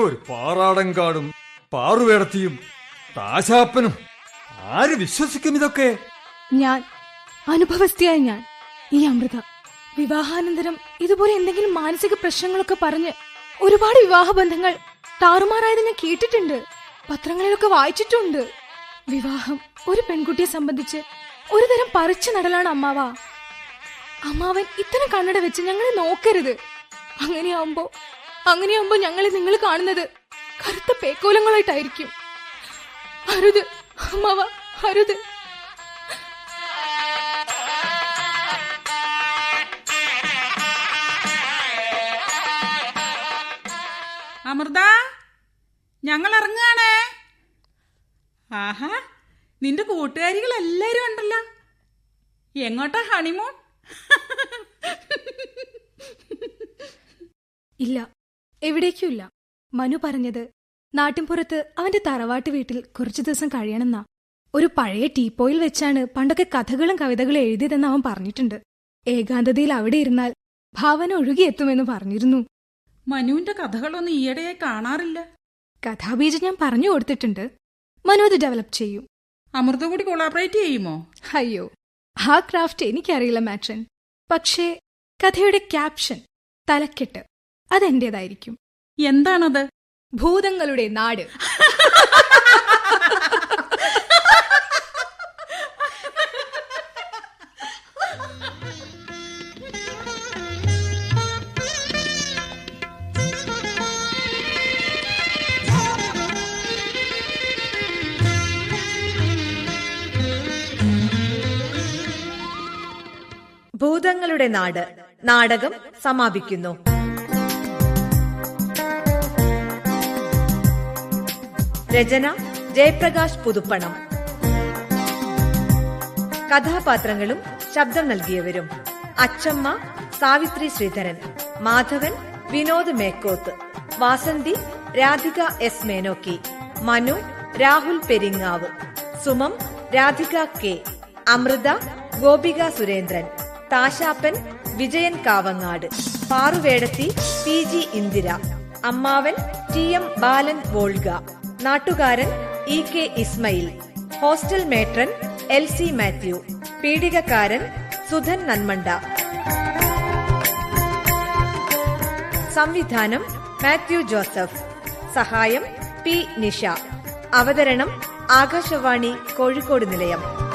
ഒരു പാറാടങ്കാടും പാറുവേടത്തിയും താശാപ്പനും ആര് വിശ്വസിക്കും ഇതൊക്കെ? ഞാൻ അനുഭവസ്ഥയായ ഞാൻ. ഈ അമൃത വിവാഹാനന്തരം ഇതുപോലെ എന്തെങ്കിലും മാനസിക പ്രശ്നങ്ങളൊക്കെ പറഞ്ഞ് ഒരുപാട് വിവാഹബന്ധങ്ങൾ താറുമാറായത് ഞാൻ കേട്ടിട്ടുണ്ട്. പത്രങ്ങളിലൊക്കെ വായിച്ചിട്ടുണ്ട്. വിവാഹം ഒരു പെൺകുട്ടിയെ സംബന്ധിച്ച് ഒരു തരം പറിച്ചു നടലാണ് അമ്മാവ. അമ്മാവൻ ഇത്തരം കണ്ണട വെച്ച് ഞങ്ങളെ നോക്കരുത്. അങ്ങനെയാവുമ്പോ അങ്ങനെയാവുമ്പോ ഞങ്ങളെ നിങ്ങൾ കാണുന്നത് കറുത്ത പേക്കോലങ്ങളായിട്ടായിരിക്കും. അരുത് അമ്മാവ അരുത്. അമൃത ഞങ്ങൾ ഇറങ്ങുകയാണേ. ആഹാ നിന്റെ കൂട്ടുകാരികൾ എല്ലാരും ഉണ്ടല്ലോ. എങ്ങോട്ടാ ഹണിമൂൺ ഇല്ല എവിടേക്കുമില്ല മനു പറഞ്ഞത് നാട്ടിൻപുറത്ത് അവന്റെ തറവാട്ട് വീട്ടിൽ കുറച്ചു ദിവസം കഴിയണമെന്ന ഒരു പഴയ ടീപ്പോയിൽ വെച്ചാണ് പണ്ടൊക്കെ കഥകളും കവിതകളും എഴുതിയതെന്ന് അവൻ പറഞ്ഞിട്ടുണ്ട്. ഏകാന്തതയിൽ അവിടെ ഇരുന്നാൽ ഭാവന ഒഴുകിയെത്തുമെന്ന് പറഞ്ഞിരുന്നു. മനുവിന്റെ കഥകളൊന്നും ഈയിടെയായി കാണാറില്ല. കഥാബീജം ഞാൻ പറഞ്ഞു കൊടുത്തിട്ടുണ്ട്. മനു അത് ഡെവലപ്പ് ചെയ്യും. അമൃത കൂടി കൊളാബറേറ്റ് ചെയ്യുമോ? അയ്യോ ആ ക്രാഫ്റ്റ് എനിക്കറിയില്ല മാച്ചൻ പക്ഷേ കഥയുടെ ക്യാപ്ഷൻ തലക്കെട്ട് അതെന്റേതായിരിക്കും. എന്താണത്? ഭൂതങ്ങളുടെ നാട്. ഭൂതങ്ങളുടെ നാട്. നാടകം സമാപിക്കുന്നു. രചന ജയപ്രകാശ് പുതുപ്പണം. കഥാപാത്രങ്ങളും ശബ്ദം നൽകിയവരും അച്ചമ്മ സാവിത്രി ശ്രീധരൻ മാധവൻ വിനോദ് മേക്കോത്ത് വാസന്തി രാധിക എസ് മേനോക്കി മനു രാഹുൽ പെരിങ്ങാവ് സുമം രാധിക കെ അമൃത ഗോപിക സുരേന്ദ്രൻ താശാപ്പൻ വിജയൻ കാവങ്ങാട് പാറുവേടത്തി പി ജി ഇന്ദിര അമ്മാവൻ ടി എം ബാലൻ വോൾഗ. നാട്ടുകാരൻ E K Ismail hostel matron L C Mathew പീഡികക്കാരൻ Sudhan Nanmanda. സംവിധാനം മാത്യു ജോസഫ്. സഹായം പി നിഷ. അവതരണം ആകാശവാണി കോഴിക്കോട് നിലയം.